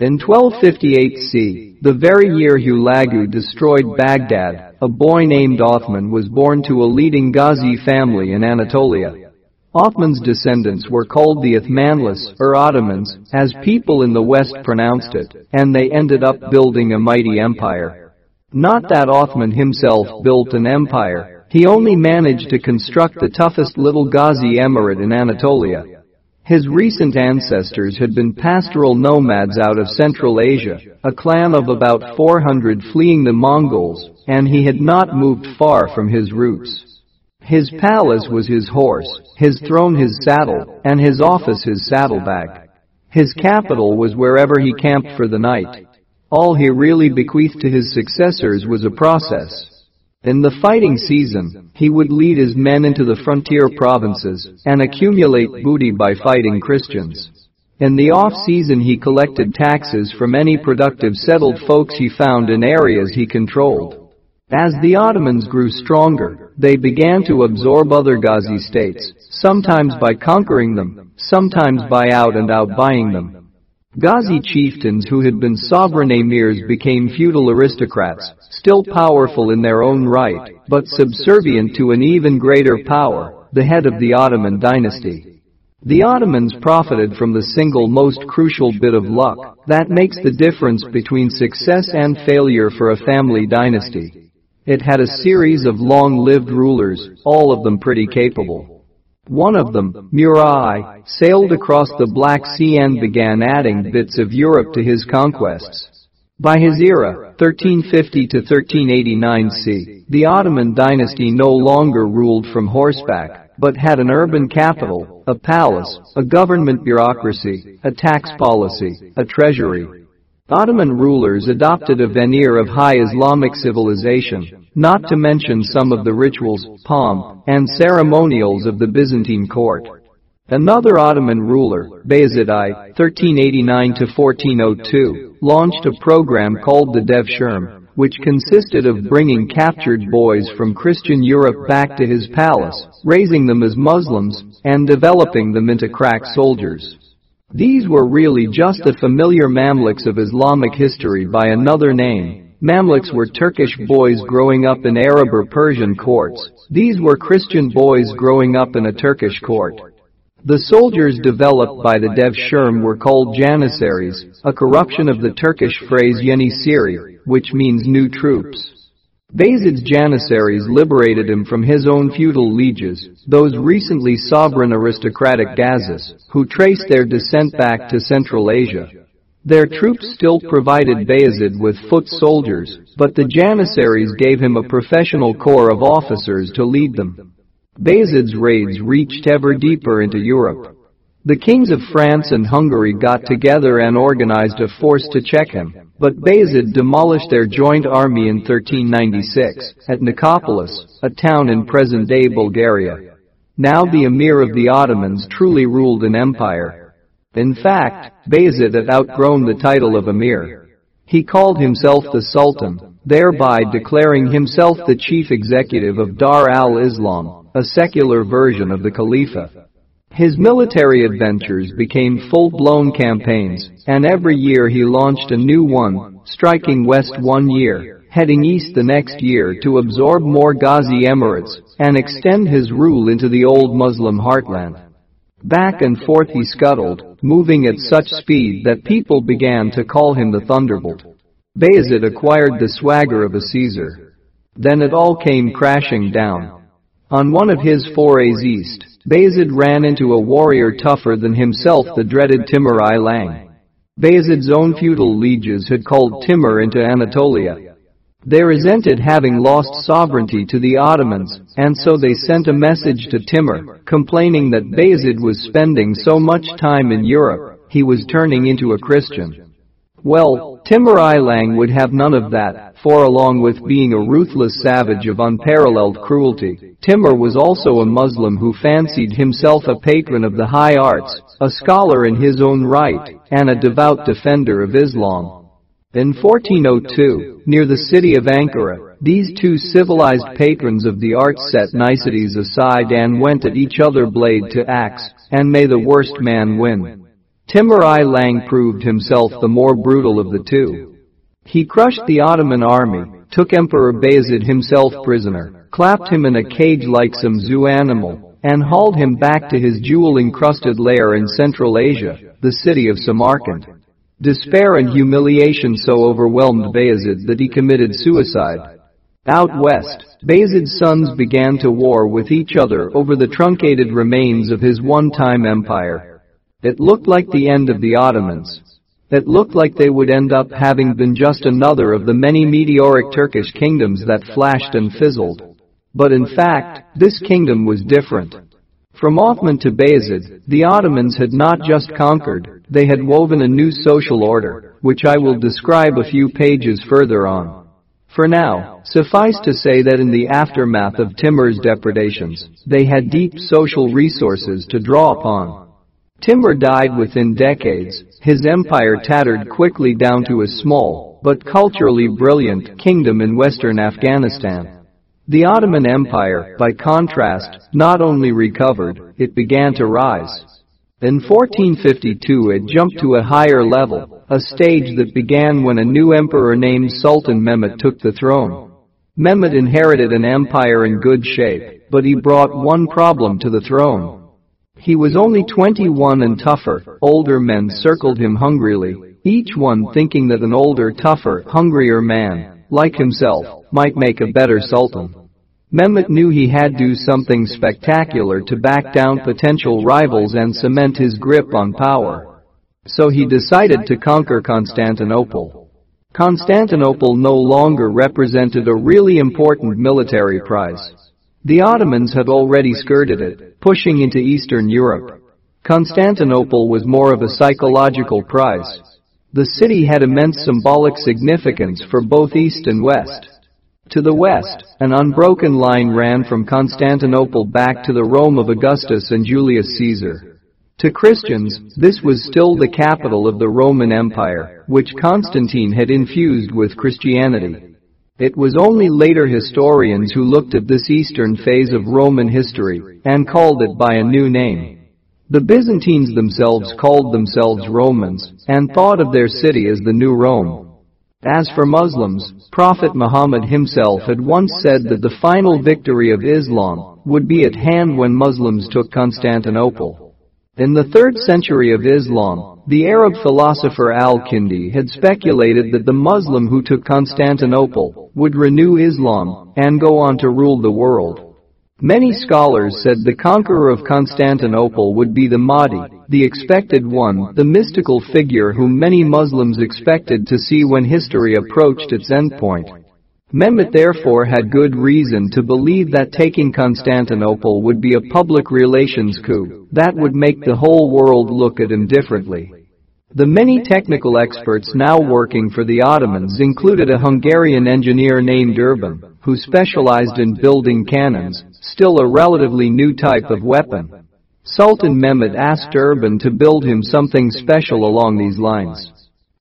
In 1258 C, the very year Hulagu destroyed Baghdad, a boy named Othman was born to a leading Ghazi family in Anatolia. Othman's descendants were called the Uthmanlis, or Ottomans, as people in the West pronounced it, and they ended up building a mighty empire. Not that Othman himself built an empire, he only managed to construct the toughest little Ghazi emirate in Anatolia. His recent ancestors had been pastoral nomads out of Central Asia, a clan of about 400 fleeing the Mongols, and he had not moved far from his roots. His palace was his horse, his throne his saddle, and his office his saddlebag. His capital was wherever he camped for the night. All he really bequeathed to his successors was a process. In the fighting season, he would lead his men into the frontier provinces and accumulate booty by fighting Christians. In the off-season he collected taxes from any productive settled folks he found in areas he controlled. As the Ottomans grew stronger, they began to absorb other Ghazi states, sometimes by conquering them, sometimes by out and out buying them. Ghazi chieftains who had been sovereign emirs became feudal aristocrats, still powerful in their own right, but subservient to an even greater power, the head of the Ottoman dynasty. The Ottomans profited from the single most crucial bit of luck that makes the difference between success and failure for a family dynasty. It had a series of long-lived rulers, all of them pretty capable. One of them, Murad, sailed across the Black Sea and began adding bits of Europe to his conquests. By his era, 1350 to 1389 C, the Ottoman dynasty no longer ruled from horseback, but had an urban capital, a palace, a government bureaucracy, a tax policy, a treasury, Ottoman rulers adopted a veneer of high Islamic civilization, not to mention some of the rituals, pomp, and ceremonials of the Byzantine court. Another Ottoman ruler, Bayezid I, 1389-1402, launched a program called the Devshirme, which consisted of bringing captured boys from Christian Europe back to his palace, raising them as Muslims, and developing them into crack soldiers. These were really just the familiar Mamluks of Islamic history by another name. Mamluks were Turkish boys growing up in Arab or Persian courts. These were Christian boys growing up in a Turkish court. The soldiers developed by the Devshirme were called Janissaries, a corruption of the Turkish phrase Yenisiri, which means new troops. Bayezid's Janissaries liberated him from his own feudal lieges, those recently sovereign aristocratic Ghazis, who traced their descent back to Central Asia. Their troops still provided Bayezid with foot soldiers, but the Janissaries gave him a professional corps of officers to lead them. Bayezid's raids reached ever deeper into Europe. The kings of France and Hungary got together and organized a force to check him, but Bayezid demolished their joint army in 1396 at Nicopolis, a town in present-day Bulgaria. Now the emir of the Ottomans truly ruled an empire. In fact, Bayezid had outgrown the title of emir. He called himself the Sultan, thereby declaring himself the chief executive of Dar al-Islam, a secular version of the Khalifa. His military adventures became full-blown campaigns, and every year he launched a new one, striking west one year, heading east the next year to absorb more Ghazi emirates and extend his rule into the old Muslim heartland. Back and forth he scuttled, moving at such speed that people began to call him the Thunderbolt. Bayezid acquired the swagger of a Caesar. Then it all came crashing down. On one of his forays east, Bayezid ran into a warrior tougher than himself the dreaded Timur I Lang. Bayezid's own feudal lieges had called Timur into Anatolia. They resented having lost sovereignty to the Ottomans, and so they sent a message to Timur, complaining that Bayezid was spending so much time in Europe, he was turning into a Christian. Well, Timur I Lang would have none of that, for along with being a ruthless savage of unparalleled cruelty, Timur was also a Muslim who fancied himself a patron of the high arts, a scholar in his own right, and a devout defender of Islam. In 1402, near the city of Ankara, these two civilized patrons of the arts set niceties aside and went at each other blade to axe, and may the worst man win. Timur I Lang proved himself the more brutal of the two. He crushed the Ottoman army, took Emperor Bayezid himself prisoner, clapped him in a cage like some zoo animal, and hauled him back to his jewel-encrusted lair in Central Asia, the city of Samarkand. Despair and humiliation so overwhelmed Bayezid that he committed suicide. Out west, Bayezid's sons began to war with each other over the truncated remains of his one-time empire. It looked like the end of the Ottomans. It looked like they would end up having been just another of the many meteoric Turkish kingdoms that flashed and fizzled. But in fact, this kingdom was different. From Othman to Bayezid, the Ottomans had not just conquered, they had woven a new social order, which I will describe a few pages further on. For now, suffice to say that in the aftermath of Timur's depredations, they had deep social resources to draw upon. Timur died within decades, his empire tattered quickly down to a small, but culturally brilliant, kingdom in western Afghanistan. The Ottoman Empire, by contrast, not only recovered, it began to rise. In 1452 it jumped to a higher level, a stage that began when a new emperor named Sultan Mehmet took the throne. Mehmet inherited an empire in good shape, but he brought one problem to the throne. He was only 21 and tougher, older men circled him hungrily, each one thinking that an older, tougher, hungrier man, like himself, might make a better sultan. Mehmet knew he had to do something spectacular to back down potential rivals and cement his grip on power. So he decided to conquer Constantinople. Constantinople no longer represented a really important military prize. The Ottomans had already skirted it, pushing into Eastern Europe. Constantinople was more of a psychological prize. The city had immense symbolic significance for both East and West. To the west, an unbroken line ran from Constantinople back to the Rome of Augustus and Julius Caesar. To Christians, this was still the capital of the Roman Empire, which Constantine had infused with Christianity. It was only later historians who looked at this eastern phase of Roman history and called it by a new name. The Byzantines themselves called themselves Romans and thought of their city as the New Rome. As for Muslims, Prophet Muhammad himself had once said that the final victory of Islam would be at hand when Muslims took Constantinople. In the 3rd century of Islam, the Arab philosopher Al-Kindi had speculated that the Muslim who took Constantinople would renew Islam and go on to rule the world. Many scholars said the conqueror of Constantinople would be the Mahdi, the expected one, the mystical figure whom many Muslims expected to see when history approached its endpoint. Mehmet therefore had good reason to believe that taking Constantinople would be a public relations coup that would make the whole world look at him differently. The many technical experts now working for the Ottomans included a Hungarian engineer named Urban, who specialized in building cannons, still a relatively new type of weapon. Sultan Mehmet asked Urban to build him something special along these lines.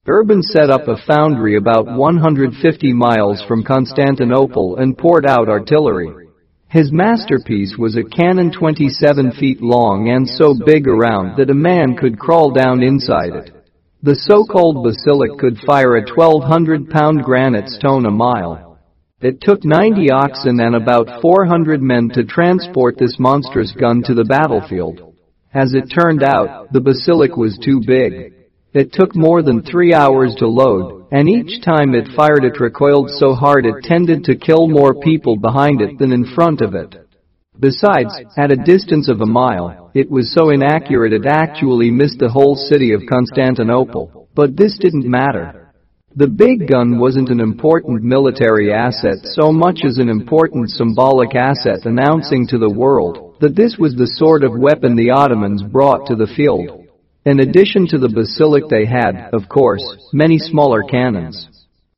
Urban set up a foundry about 150 miles from Constantinople and poured out artillery. His masterpiece was a cannon 27 feet long and so big around that a man could crawl down inside it. The so-called basilic could fire a 1200-pound granite stone a mile. It took 90 oxen and about 400 men to transport this monstrous gun to the battlefield. As it turned out, the basilic was too big. It took more than three hours to load, and each time it fired it recoiled so hard it tended to kill more people behind it than in front of it. Besides, at a distance of a mile, it was so inaccurate it actually missed the whole city of Constantinople. But this didn't matter. The big gun wasn't an important military asset so much as an important symbolic asset announcing to the world that this was the sort of weapon the Ottomans brought to the field. In addition to the basilic they had, of course, many smaller cannons.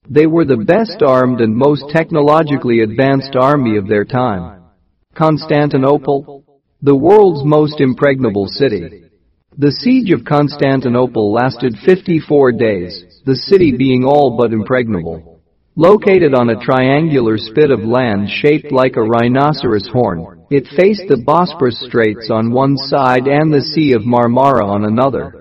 They were the best armed and most technologically advanced army of their time. Constantinople? The world's most impregnable city. The siege of Constantinople lasted 54 days, the city being all but impregnable. Located on a triangular spit of land shaped like a rhinoceros horn, it faced the Bosporus Straits on one side and the Sea of Marmara on another.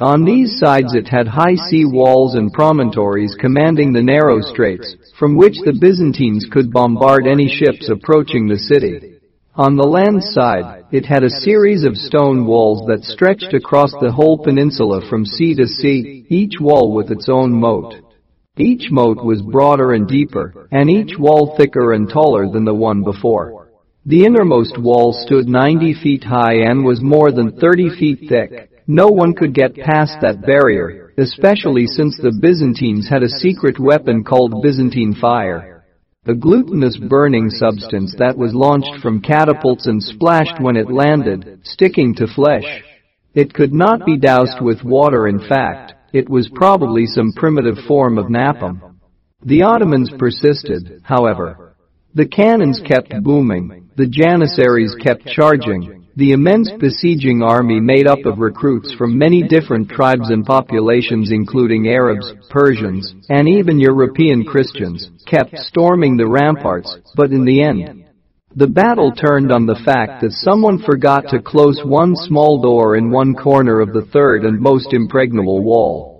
On these sides it had high sea walls and promontories commanding the narrow straits, from which the Byzantines could bombard any ships approaching the city. On the land side, it had a series of stone walls that stretched across the whole peninsula from sea to sea, each wall with its own moat. Each moat was broader and deeper, and each wall thicker and taller than the one before. The innermost wall stood 90 feet high and was more than 30 feet thick. No one could get past that barrier, especially since the Byzantines had a secret weapon called Byzantine fire. A glutinous burning substance that was launched from catapults and splashed when it landed, sticking to flesh. It could not be doused with water in fact, it was probably some primitive form of napalm. The Ottomans persisted, however. The cannons kept booming, the janissaries kept charging, the immense besieging army made up of recruits from many different tribes and populations including Arabs, Persians, and even European Christians, kept storming the ramparts, but in the end, the battle turned on the fact that someone forgot to close one small door in one corner of the third and most impregnable wall.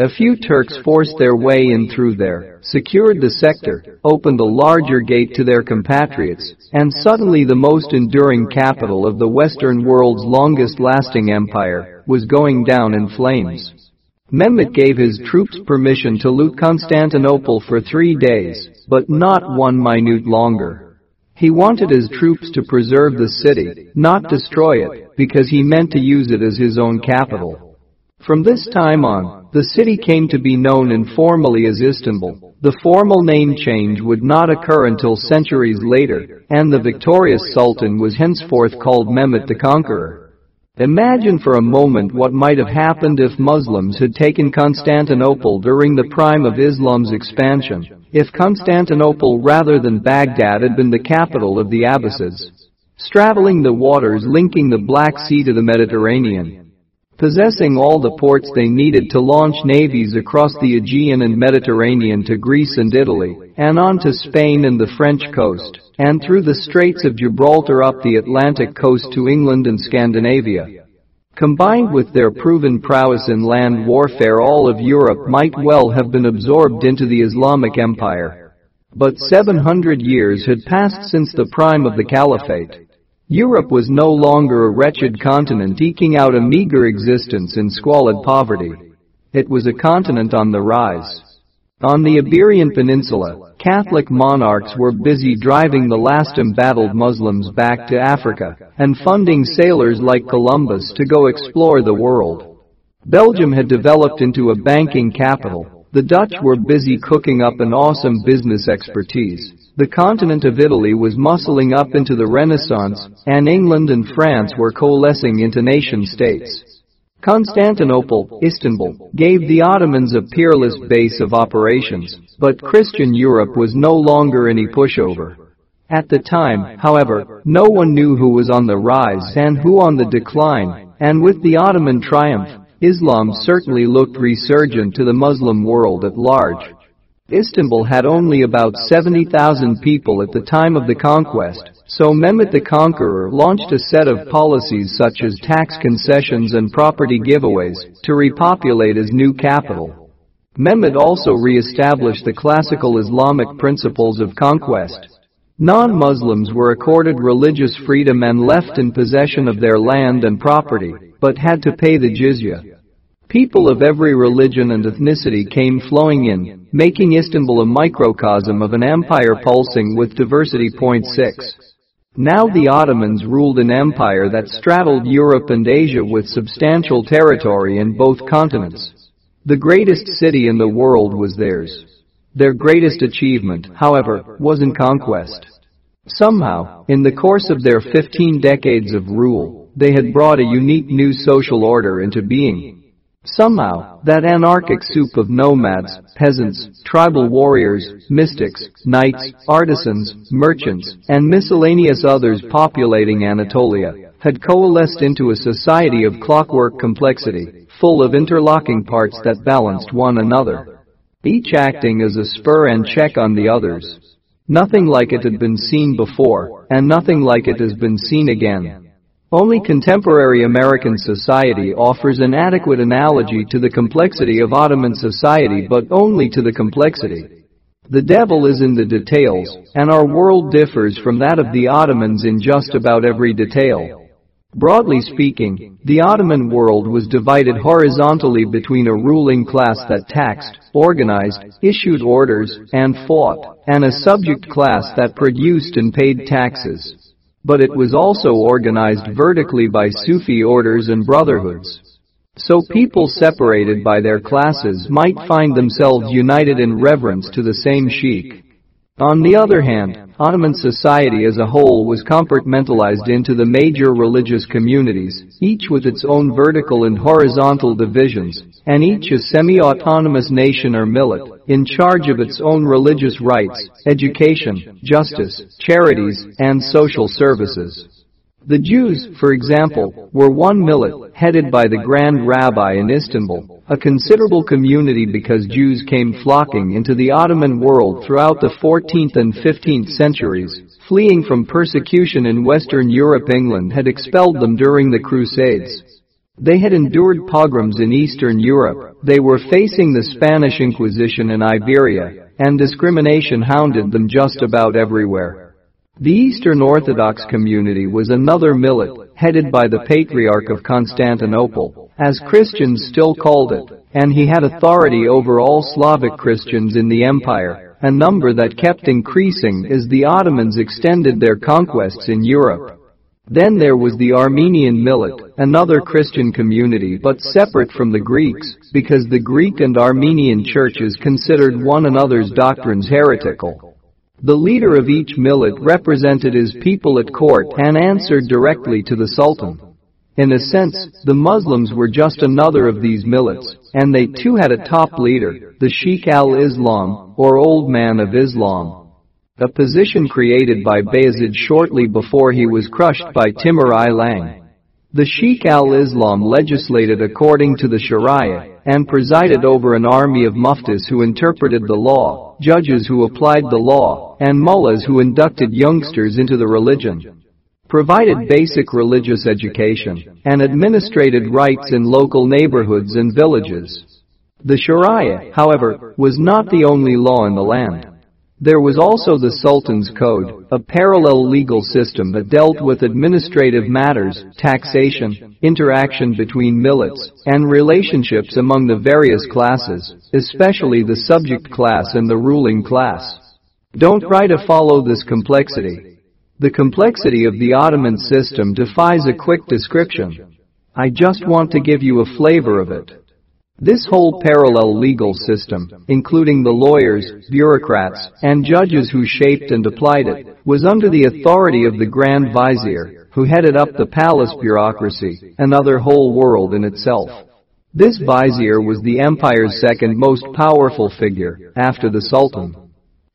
A few Turks forced their way in through there, secured the sector, opened a larger gate to their compatriots, and suddenly the most enduring capital of the Western world's longest-lasting empire was going down in flames. Mehmet gave his troops permission to loot Constantinople for three days, but not one minute longer. He wanted his troops to preserve the city, not destroy it, because he meant to use it as his own capital. From this time on, the city came to be known informally as Istanbul. The formal name change would not occur until centuries later, and the victorious sultan was henceforth called Mehmet the Conqueror. Imagine for a moment what might have happened if Muslims had taken Constantinople during the prime of Islam's expansion, if Constantinople rather than Baghdad had been the capital of the Abbasids. Straddling the waters linking the Black Sea to the Mediterranean, possessing all the ports they needed to launch navies across the Aegean and Mediterranean to Greece and Italy, and on to Spain and the French coast, and through the Straits of Gibraltar up the Atlantic coast to England and Scandinavia. Combined with their proven prowess in land warfare all of Europe might well have been absorbed into the Islamic Empire. But 700 years had passed since the prime of the Caliphate. Europe was no longer a wretched continent eking out a meager existence in squalid poverty. It was a continent on the rise. On the Iberian Peninsula, Catholic monarchs were busy driving the last embattled Muslims back to Africa and funding sailors like Columbus to go explore the world. Belgium had developed into a banking capital. The Dutch were busy cooking up an awesome business expertise. The continent of Italy was muscling up into the Renaissance, and England and France were coalescing into nation-states. Constantinople, Istanbul, gave the Ottomans a peerless base of operations, but Christian Europe was no longer any pushover. At the time, however, no one knew who was on the rise and who on the decline, and with the Ottoman triumph, Islam certainly looked resurgent to the Muslim world at large. Istanbul had only about 70,000 people at the time of the conquest, so Mehmet the Conqueror launched a set of policies such as tax concessions and property giveaways to repopulate his new capital. Mehmet also re-established the classical Islamic principles of conquest. Non-Muslims were accorded religious freedom and left in possession of their land and property, but had to pay the jizya. People of every religion and ethnicity came flowing in, making Istanbul a microcosm of an empire pulsing with diversity. Point 6. Now the Ottomans ruled an empire that straddled Europe and Asia with substantial territory in both continents. The greatest city in the world was theirs. Their greatest achievement, however, was in conquest. Somehow, in the course of their 15 decades of rule, they had brought a unique new social order into being. Somehow, that anarchic soup of nomads, peasants, tribal warriors, mystics, knights, artisans, merchants, and miscellaneous others populating Anatolia had coalesced into a society of clockwork complexity, full of interlocking parts that balanced one another. Each acting as a spur and check on the others. Nothing like it had been seen before, and nothing like it has been seen again. Only contemporary American society offers an adequate analogy to the complexity of Ottoman society but only to the complexity. The devil is in the details, and our world differs from that of the Ottomans in just about every detail. Broadly speaking, the Ottoman world was divided horizontally between a ruling class that taxed, organized, issued orders, and fought, and a subject class that produced and paid taxes but it was also organized vertically by Sufi orders and brotherhoods. So people separated by their classes might find themselves united in reverence to the same sheikh. On the other hand, Ottoman society as a whole was compartmentalized into the major religious communities, each with its own vertical and horizontal divisions, and each a semi-autonomous nation or millet, in charge of its own religious rights, education, justice, charities, and social services. The Jews, for example, were one millet, headed by the Grand Rabbi in Istanbul, a considerable community because Jews came flocking into the Ottoman world throughout the 14th and 15th centuries, fleeing from persecution in Western Europe England had expelled them during the Crusades. They had endured pogroms in Eastern Europe, they were facing the Spanish Inquisition in Iberia, and discrimination hounded them just about everywhere. The Eastern Orthodox community was another millet, headed by the Patriarch of Constantinople, as Christians still called it, and he had authority over all Slavic Christians in the empire, a number that kept increasing as the Ottomans extended their conquests in Europe. Then there was the Armenian millet, another Christian community but separate from the Greeks, because the Greek and Armenian churches considered one another's doctrines heretical. The leader of each millet represented his people at court and answered directly to the Sultan. In a sense, the Muslims were just another of these millets, and they too had a top leader, the Sheikh al-Islam, or Old Man of Islam. A position created by Bayezid shortly before he was crushed by Timur Lang. The Sheikh al-Islam legislated according to the Sharia and presided over an army of muftis who interpreted the law, judges who applied the law, and mullahs who inducted youngsters into the religion provided basic religious education, and administrated rights in local neighborhoods and villages. The Sharia, however, was not the only law in the land. There was also the Sultan's Code, a parallel legal system that dealt with administrative matters, taxation, interaction between millets, and relationships among the various classes, especially the subject class and the ruling class. Don't try to follow this complexity. The complexity of the Ottoman system defies a quick description. I just want to give you a flavor of it. This whole parallel legal system, including the lawyers, bureaucrats, and judges who shaped and applied it, was under the authority of the Grand Vizier, who headed up the palace bureaucracy, another whole world in itself. This vizier was the empire's second most powerful figure, after the sultan.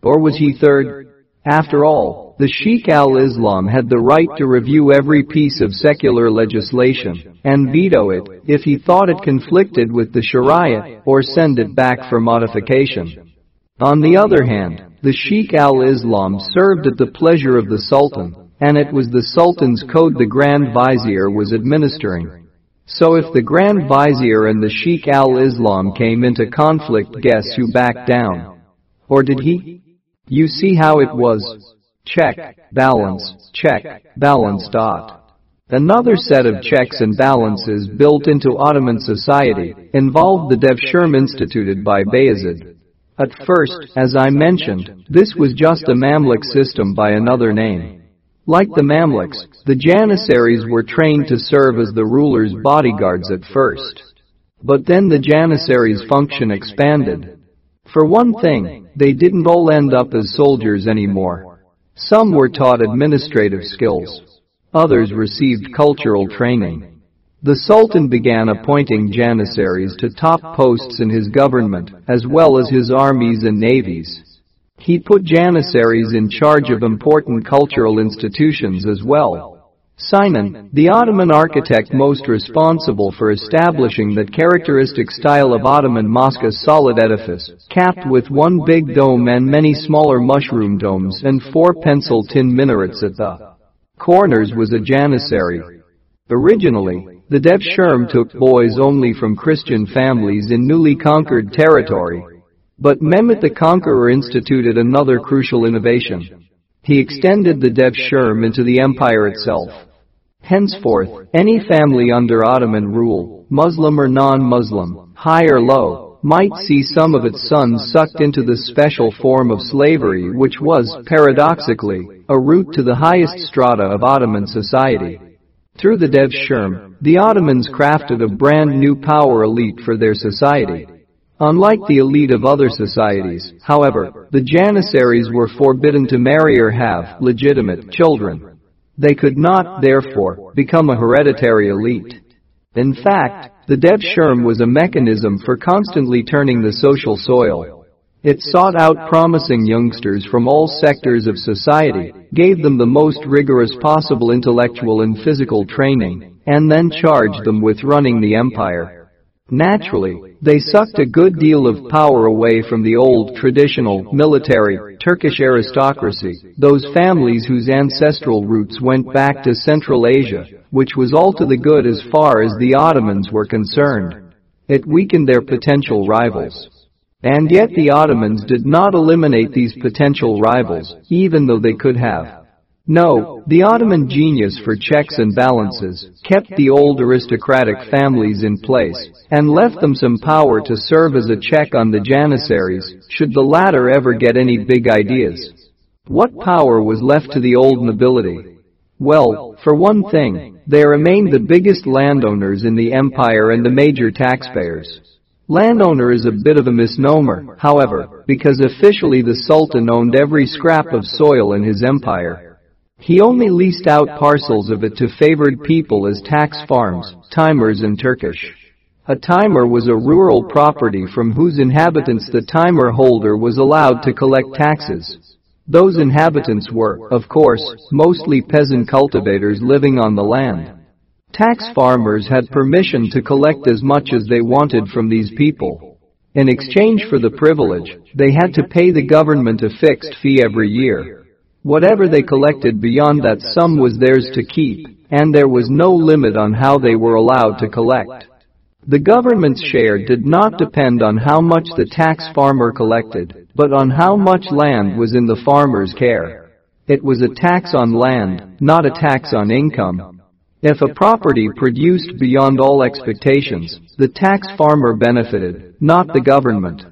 Or was he third? After all, the Sheikh al-Islam had the right to review every piece of secular legislation and veto it if he thought it conflicted with the Sharia or send it back for modification. On the other hand, the Sheikh al-Islam served at the pleasure of the Sultan, and it was the Sultan's code the Grand Vizier was administering. So if the Grand Vizier and the Sheikh al-Islam came into conflict guess who backed down? Or did he? You see how it was. Check, balance, check, balance dot. Another set of checks and balances built into Ottoman society involved the devshirme instituted by Bayezid. At first, as I mentioned, this was just a Mamluk system by another name. Like the Mamluks, the Janissaries were trained to serve as the ruler's bodyguards at first. But then the Janissaries' function expanded. For one thing, they didn't all end up as soldiers anymore. Some were taught administrative skills. Others received cultural training. The Sultan began appointing Janissaries to top posts in his government, as well as his armies and navies. He put Janissaries in charge of important cultural institutions as well. Sinan, the Ottoman architect most responsible for establishing that characteristic style of Ottoman mosque's solid edifice, capped with one big dome and many smaller mushroom domes and four pencil tin minarets at the corners was a janissary. Originally, the Devshirme took boys only from Christian families in newly conquered territory. But Mehmet the Conqueror instituted another crucial innovation. He extended the Devshirme into the empire itself. Henceforth, any family under Ottoman rule, Muslim or non-Muslim, high or low, might see some of its sons sucked into this special form of slavery which was, paradoxically, a route to the highest strata of Ottoman society. Through the Devshirme, the Ottomans crafted a brand new power elite for their society. Unlike the elite of other societies, however, the Janissaries were forbidden to marry or have legitimate children. They could not, therefore, become a hereditary elite. In fact, the Devshirme was a mechanism for constantly turning the social soil. It sought out promising youngsters from all sectors of society, gave them the most rigorous possible intellectual and physical training, and then charged them with running the empire. Naturally, they sucked a good deal of power away from the old, traditional, military, Turkish aristocracy, those families whose ancestral roots went back to Central Asia, which was all to the good as far as the Ottomans were concerned. It weakened their potential rivals. And yet the Ottomans did not eliminate these potential rivals, even though they could have. No, the Ottoman genius for checks and balances kept the old aristocratic families in place and left them some power to serve as a check on the Janissaries should the latter ever get any big ideas. What power was left to the old nobility? Well, for one thing, they remained the biggest landowners in the empire and the major taxpayers. Landowner is a bit of a misnomer, however, because officially the Sultan owned every scrap of soil in his empire. He only leased out parcels of it to favored people as tax farms, timars and Turkish. A timar was a rural property from whose inhabitants the timar holder was allowed to collect taxes. Those inhabitants were, of course, mostly peasant cultivators living on the land. Tax farmers had permission to collect as much as they wanted from these people. In exchange for the privilege, they had to pay the government a fixed fee every year. Whatever they collected beyond that sum was theirs to keep, and there was no limit on how they were allowed to collect. The government's share did not depend on how much the tax farmer collected, but on how much land was in the farmer's care. It was a tax on land, not a tax on income. If a property produced beyond all expectations, the tax farmer benefited, not the government.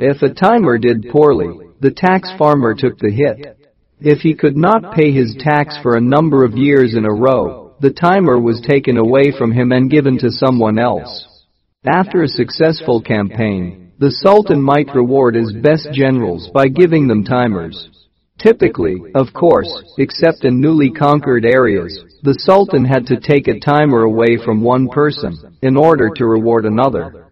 If a timar did poorly, the tax farmer took the hit. If he could not pay his tax for a number of years in a row, the timar was taken away from him and given to someone else. After a successful campaign, the Sultan might reward his best generals by giving them timars. Typically, of course, except in newly conquered areas, the Sultan had to take a timar away from one person in order to reward another.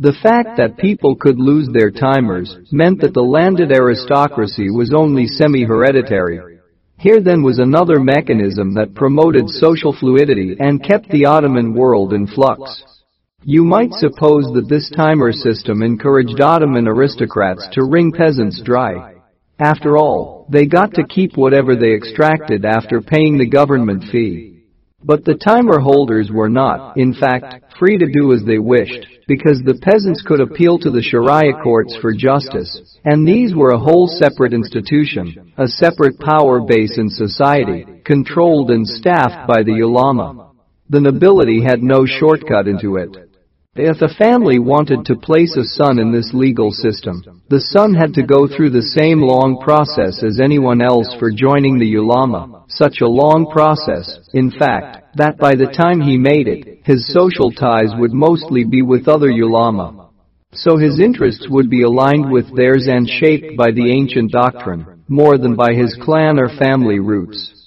The fact that people could lose their timars meant that the landed aristocracy was only semi-hereditary. Here then was another mechanism that promoted social fluidity and kept the Ottoman world in flux. You might suppose that this timar system encouraged Ottoman aristocrats to wring peasants dry. After all, they got to keep whatever they extracted after paying the government fee. But the timar holders were not, in fact, free to do as they wished because the peasants could appeal to the Sharia courts for justice, and these were a whole separate institution, a separate power base in society, controlled and staffed by the ulama. The nobility had no shortcut into it. If a family wanted to place a son in this legal system, the son had to go through the same long process as anyone else for joining the ulama, such a long process, in fact, that by the time he made it, his social ties would mostly be with other ulama. So his interests would be aligned with theirs and shaped by the ancient doctrine, more than by his clan or family roots.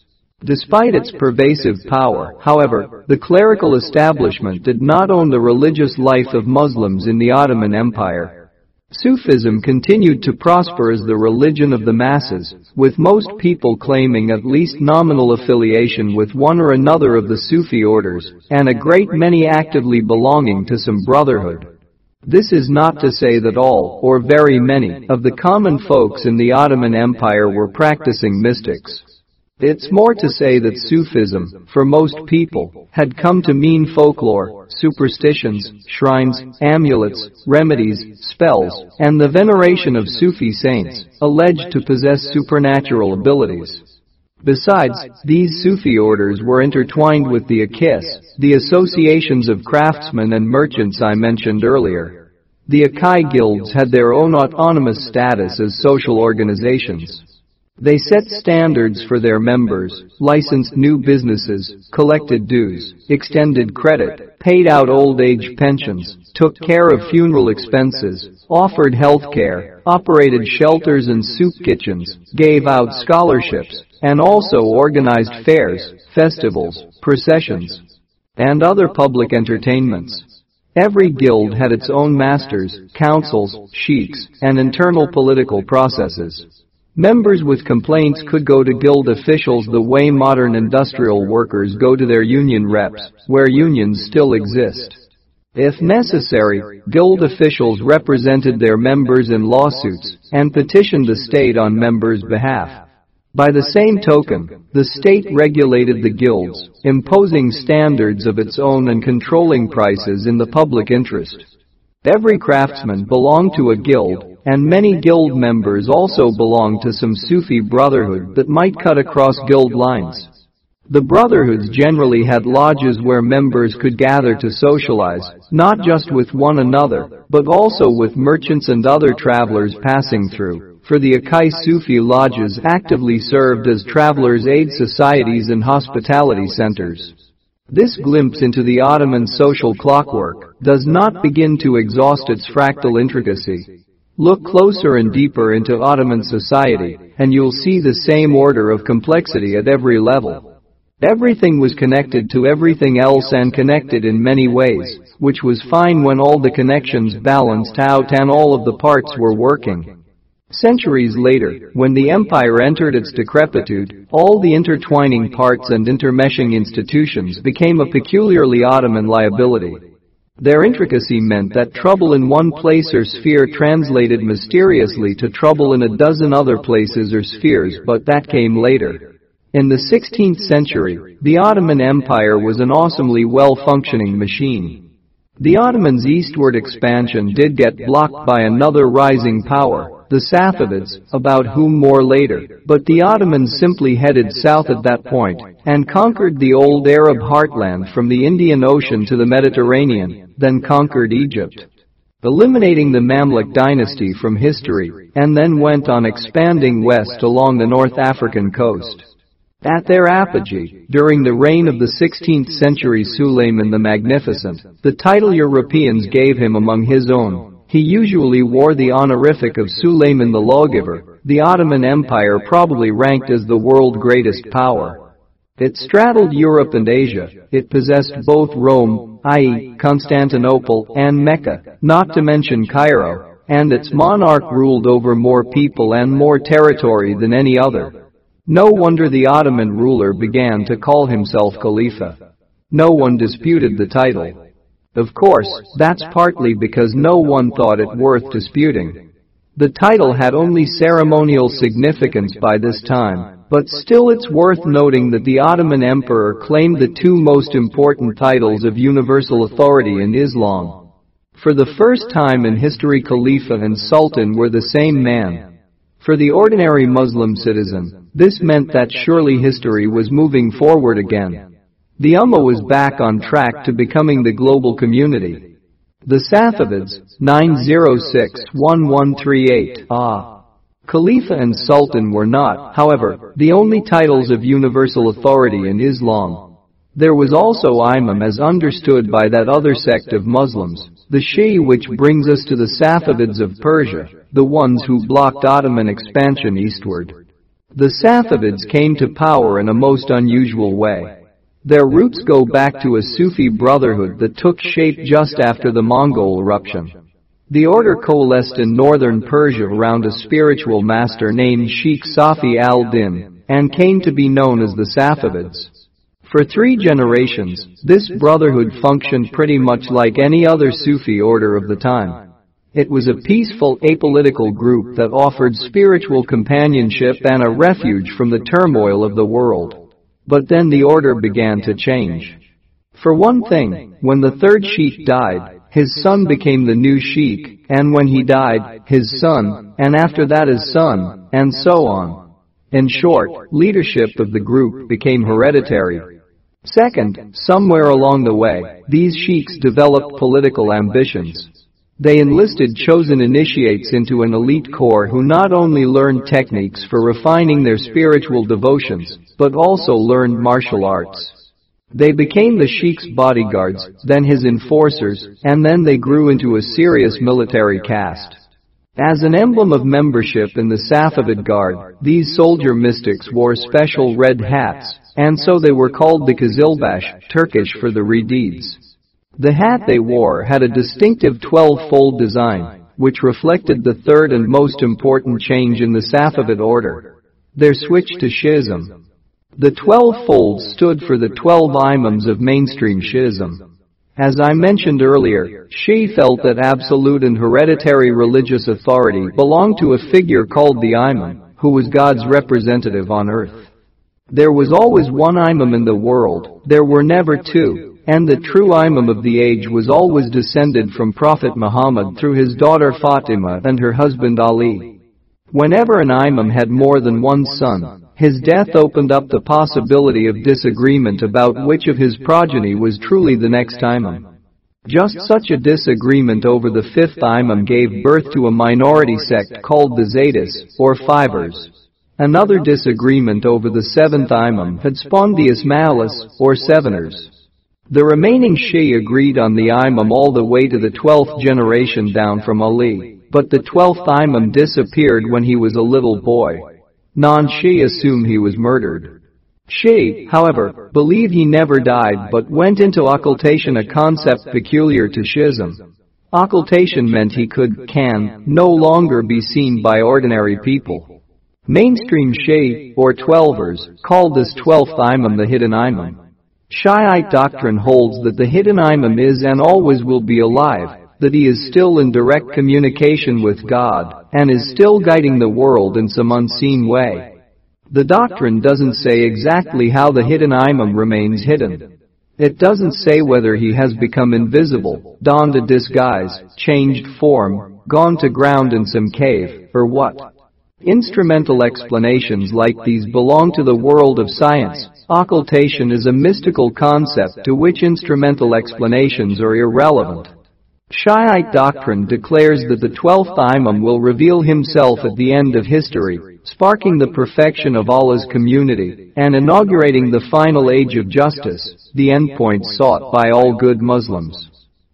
Despite its pervasive power, however, the clerical establishment did not own the religious life of Muslims in the Ottoman Empire. Sufism continued to prosper as the religion of the masses, with most people claiming at least nominal affiliation with one or another of the Sufi orders, and a great many actively belonging to some brotherhood. This is not to say that all, or very many, of the common folks in the Ottoman Empire were practicing mystics. It's more to say that Sufism, for most people, had come to mean folklore, superstitions, shrines, amulets, remedies, spells, and the veneration of Sufi saints, alleged to possess supernatural abilities. Besides, these Sufi orders were intertwined with the Akhis, the associations of craftsmen and merchants I mentioned earlier. The Akhi guilds had their own autonomous status as social organizations. They set standards for their members, licensed new businesses, collected dues, extended credit, paid out old age pensions, took care of funeral expenses, offered health care, operated shelters and soup kitchens, gave out scholarships, and also organized fairs, festivals, processions, and other public entertainments. Every guild had its own masters, councils, sheiks, and internal political processes. Members with complaints could go to guild officials the way modern industrial workers go to their union reps, where unions still exist. If necessary, guild officials represented their members in lawsuits and petitioned the state on members' behalf. By the same token, the state regulated the guilds, imposing standards of its own and controlling prices in the public interest. Every craftsman belonged to a guild, and many guild members also belonged to some Sufi brotherhood that might cut across guild lines. The brotherhoods generally had lodges where members could gather to socialize, not just with one another, but also with merchants and other travelers passing through, for the Akhi Sufi lodges actively served as travelers' aid societies and hospitality centers. This glimpse into the Ottoman social clockwork does not begin to exhaust its fractal intricacy. Look closer and deeper into Ottoman society, and you'll see the same order of complexity at every level. Everything was connected to everything else and connected in many ways, which was fine when all the connections balanced out and all of the parts were working. Centuries later, when the empire entered its decrepitude, all the intertwining parts and intermeshing institutions became a peculiarly Ottoman liability. Their intricacy meant that trouble in one place or sphere translated mysteriously to trouble in a dozen other places or spheres but that came later. In the 16th century, the Ottoman Empire was an awesomely well-functioning machine. The Ottomans' eastward expansion did get blocked by another rising power, the Safavids, about whom more later, but the Ottomans simply headed south at that point and conquered the old Arab heartland from the Indian Ocean to the Mediterranean, then conquered Egypt, eliminating the Mamluk dynasty from history, and then went on expanding west along the North African coast. At their apogee, during the reign of the 16th century Suleiman the Magnificent, the title Europeans gave him among his own. He usually wore the honorific of Suleiman the Lawgiver. The Ottoman Empire probably ranked as the world's greatest power. It straddled Europe and Asia. It possessed both Rome, i.e., Constantinople, and Mecca, not to mention Cairo, and its monarch ruled over more people and more territory than any other. No wonder the Ottoman ruler began to call himself Khalifa. No one disputed the title. Of course, that's partly because no one thought it worth disputing. The title had only ceremonial significance by this time, but still it's worth noting that the Ottoman emperor claimed the two most important titles of universal authority in Islam. For the first time in history Khalifa and Sultan were the same man. For the ordinary Muslim citizen, this meant that surely history was moving forward again. The Ummah was back on track to becoming the global community. The Safavids, 906-1138, Ah. Khalifa and Sultan were not, however, the only titles of universal authority in Islam. There was also Imam as understood by that other sect of Muslims, the Shi'i which brings us to the Safavids of Persia, the ones who blocked Ottoman expansion eastward. The Safavids came to power in a most unusual way. Their roots go back to a Sufi brotherhood that took shape just after the Mongol eruption. The order coalesced in northern Persia around a spiritual master named Sheikh Safi al-Din and came to be known as the Safavids. For three generations, this brotherhood functioned pretty much like any other Sufi order of the time. It was a peaceful, apolitical group that offered spiritual companionship and a refuge from the turmoil of the world. But then the order began to change. For one thing, when the third sheikh died, his son became the new sheikh, and when he died, his son, and after that his son, and so on. In short, leadership of the group became hereditary. Second, somewhere along the way, these sheiks developed political ambitions. They enlisted chosen initiates into an elite corps who not only learned techniques for refining their spiritual devotions, but also learned martial arts. They became the Sheikh's bodyguards, then his enforcers, and then they grew into a serious military caste. As an emblem of membership in the Safavid Guard, these soldier mystics wore special red hats, and so they were called the Kizilbash, Turkish for the Redeeds. The hat they wore had a distinctive 12-fold design, which reflected the third and most important change in the Safavid order. Their switch to Shi'ism. The 12 folds stood for the 12 imams of mainstream Shi'ism. As I mentioned earlier, Shi felt that absolute and hereditary religious authority belonged to a figure called the imam, who was God's representative on earth. There was always one imam in the world, there were never two, and the true imam of the age was always descended from Prophet Muhammad through his daughter Fatima and her husband Ali. Whenever an imam had more than one son, his death opened up the possibility of disagreement about which of his progeny was truly the next imam. Just such a disagreement over the fifth imam gave birth to a minority sect called the Zaydis, or Fivers. Another disagreement over the seventh imam had spawned the Ismailis, or Seveners. The remaining Shi agreed on the Imam all the way to the 12th generation down from Ali, but the 12th Imam disappeared when he was a little boy. Non-Shi assume he was murdered. Shi, however, believe he never died but went into occultation a concept peculiar to Shi'ism. Occultation meant he could, can, no longer be seen by ordinary people. Mainstream Shi, or Twelvers, called this 12th Imam the hidden Imam. Shiite doctrine holds that the hidden imam is and always will be alive, that he is still in direct communication with God, and is still guiding the world in some unseen way. The doctrine doesn't say exactly how the hidden imam remains hidden. It doesn't say whether he has become invisible, donned a disguise, changed form, gone to ground in some cave, or what. Instrumental explanations like these belong to the world of science. Occultation is a mystical concept to which instrumental explanations are irrelevant. Shiite doctrine declares that the twelfth Imam will reveal himself at the end of history, sparking the perfection of Allah's community, and inaugurating the final age of justice, the endpoint sought by all good Muslims.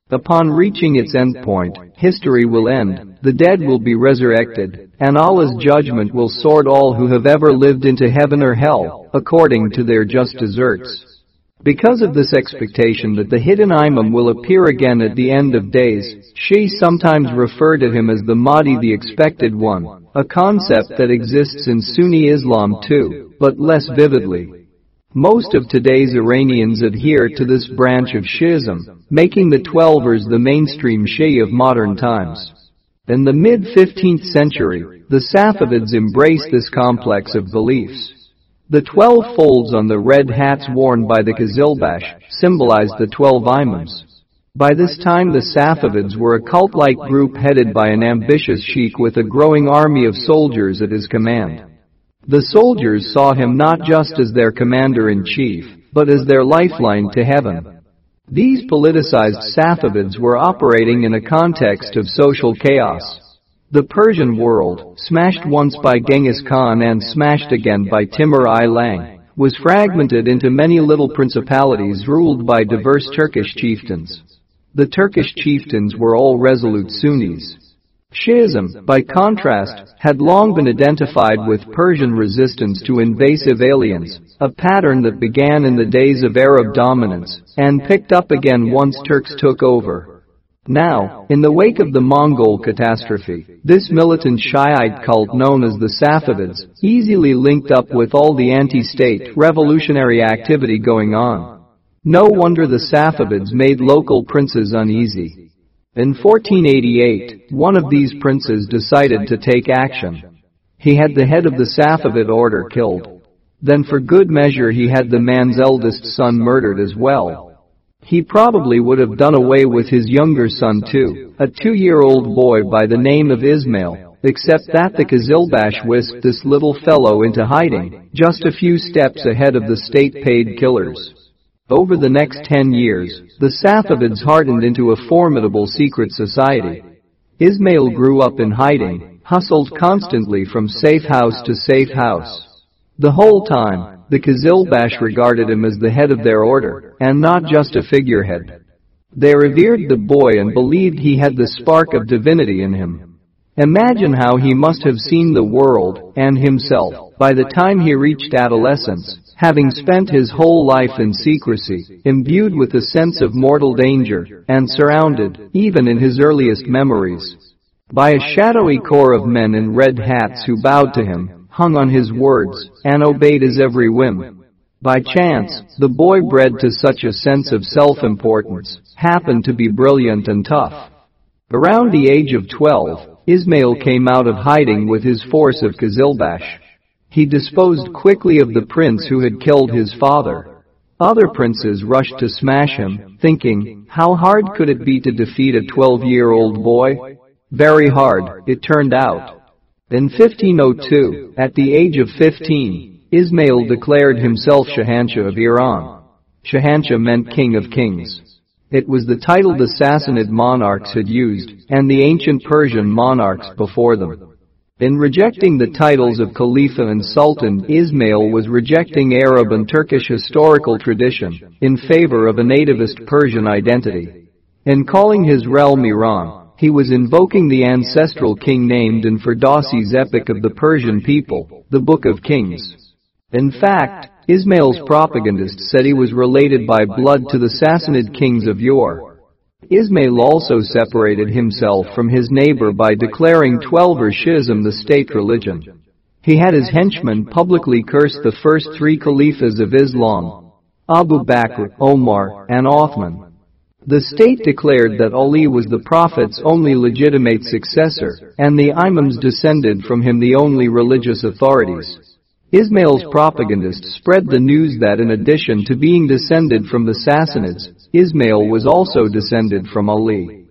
Upon reaching its endpoint, history will end, the dead will be resurrected, and Allah's judgment will sort all who have ever lived into heaven or hell, according to their just deserts. Because of this expectation that the hidden Imam will appear again at the end of days, Shi sometimes refer to him as the Mahdi the expected one, a concept that exists in Sunni Islam too, but less vividly. Most of today's Iranians adhere to this branch of Shi'ism, making the Twelvers the mainstream Shi of modern times. In the mid-15th century, the Safavids embraced this complex of beliefs. The twelve folds on the red hats worn by the Kizilbash symbolized the twelve imams. By this time the Safavids were a cult-like group headed by an ambitious sheikh with a growing army of soldiers at his command. The soldiers saw him not just as their commander-in-chief, but as their lifeline to heaven. These politicized Safavids were operating in a context of social chaos. The Persian world, smashed once by Genghis Khan and smashed again by Timur I Lang, was fragmented into many little principalities ruled by diverse Turkish chieftains. The Turkish chieftains were all resolute Sunnis. Shi'ism, by contrast, had long been identified with Persian resistance to invasive aliens, a pattern that began in the days of Arab dominance and picked up again once Turks took over. Now, in the wake of the Mongol catastrophe, this militant Shiite cult known as the Safavids easily linked up with all the anti-state revolutionary activity going on. No wonder the Safavids made local princes uneasy. In 1488, one of these princes decided to take action. He had the head of the Safavid order killed. Then for good measure he had the man's eldest son murdered as well. He probably would have done away with his younger son too, a two-year-old boy by the name of Ismail, except that the Qizilbash whisked this little fellow into hiding, just a few steps ahead of the state-paid killers. Over the next 10 years, the Safavids hardened into a formidable secret society. Ismail grew up in hiding, hustled constantly from safe house to safe house. The whole time, the Qizilbash regarded him as the head of their order, and not just a figurehead. They revered the boy and believed he had the spark of divinity in him. Imagine how he must have seen the world, and himself, by the time he reached adolescence, having spent his whole life in secrecy, imbued with a sense of mortal danger, and surrounded, even in his earliest memories, by a shadowy corps of men in red hats who bowed to him, hung on his words, and obeyed his every whim. By chance, the boy bred to such a sense of self-importance happened to be brilliant and tough. Around the age of 12, Ismail came out of hiding with his force of Qizilbash. He disposed quickly of the prince who had killed his father. Other princes rushed to smash him, thinking, how hard could it be to defeat a 12-year-old boy? Very hard, it turned out. In 1502, at the age of 15, Ismail declared himself Shahanshah of Iran. Shahanshah meant King of Kings. It was the title the Sassanid monarchs had used, and the ancient Persian monarchs before them. In rejecting the titles of Khalifa and Sultan, Ismail was rejecting Arab and Turkish historical tradition in favor of a nativist Persian identity. In calling his realm Iran, he was invoking the ancestral king named in Ferdowsi's epic of the Persian people, the Book of Kings. In fact, Ismail's propagandists said he was related by blood to the Sassanid kings of yore. Ismail also separated himself from his neighbor by declaring Twelver Shi'ism the state religion. He had his henchmen publicly curse the first three caliphs of Islam, Abu Bakr, Omar, and Othman. The state declared that Ali was the Prophet's only legitimate successor, and the Imams descended from him the only religious authorities. Ismail's propagandists spread the news that in addition to being descended from the Sassanids, Ismail was also descended from Ali.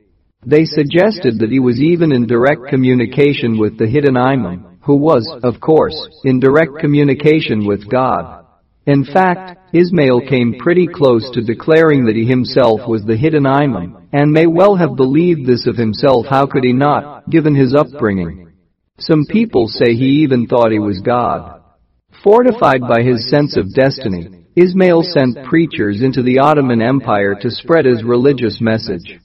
They suggested that he was even in direct communication with the hidden Imam, who was, of course, in direct communication with God. In fact, Ismail came pretty close to declaring that he himself was the hidden Imam, and may well have believed this of himself how could he not, given his upbringing. Some people say he even thought he was God. Fortified by his sense of destiny, Ismail sent preachers into the Ottoman Empire to spread his religious message.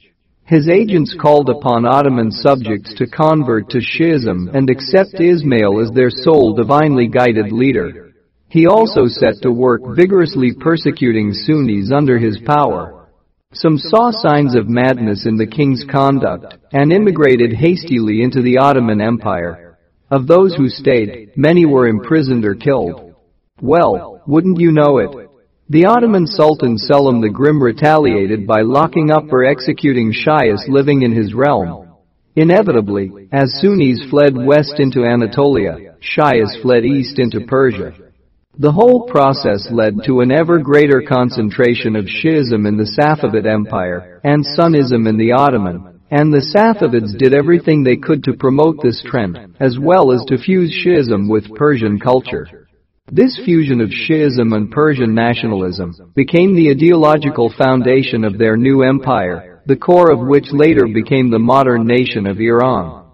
His agents called upon Ottoman subjects to convert to Shi'ism and accept Ismail as their sole divinely guided leader. He also set to work vigorously persecuting Sunnis under his power. Some saw signs of madness in the king's conduct and immigrated hastily into the Ottoman Empire. Of those who stayed, many were imprisoned or killed. Well, wouldn't you know it? The Ottoman Sultan Selim the Grim retaliated by locking up or executing Shias living in his realm. Inevitably, as Sunnis fled west into Anatolia, Shias fled east into Persia. The whole process led to an ever greater concentration of Shi'ism in the Safavid Empire and Sunnism in the Ottoman, and the Safavids did everything they could to promote this trend, as well as to fuse Shi'ism with Persian culture. This fusion of Shi'ism and Persian nationalism became the ideological foundation of their new empire, the core of which later became the modern nation of Iran.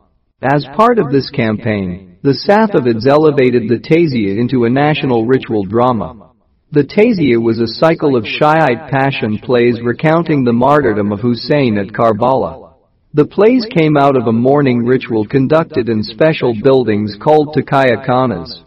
As part of this campaign, the Safavids elevated the Tazia into a national ritual drama. The Tazia was a cycle of Shiite passion plays recounting the martyrdom of Hussein at Karbala. The plays came out of a mourning ritual conducted in special buildings called Takayakanas.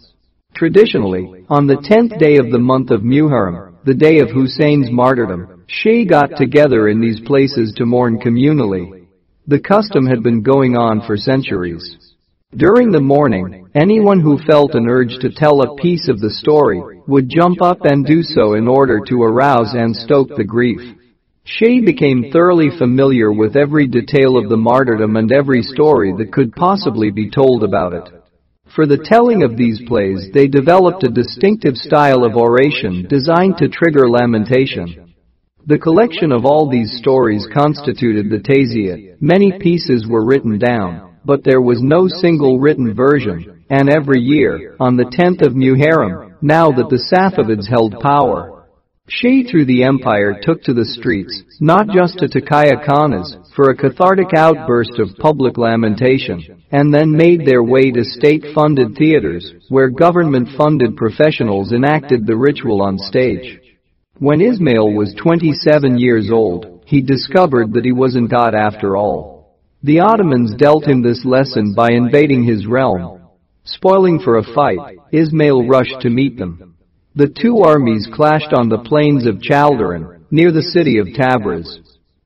Traditionally, on the 10th day of the month of Muharram, the day of Hussein's martyrdom, Shia got together in these places to mourn communally. The custom had been going on for centuries. During the morning, anyone who felt an urge to tell a piece of the story would jump up and do so in order to arouse and stoke the grief. Shia became thoroughly familiar with every detail of the martyrdom and every story that could possibly be told about it. For the telling of these plays they developed a distinctive style of oration designed to trigger lamentation. The collection of all these stories constituted the Taziyat. Many pieces were written down, but there was no single written version, and every year, on the 10th of Muharram, now that the Safavids held power, Shia through the empire took to the streets, not just to Takaya Khanas, for a cathartic outburst of public lamentation, and then made their way to state-funded theaters, where government-funded professionals enacted the ritual on stage. When Ismail was 27 years old, he discovered that he wasn't God after all. The Ottomans dealt him this lesson by invading his realm. Spoiling for a fight, Ismail rushed to meet them. The two armies clashed on the plains of Chaldiran, near the city of Tabriz.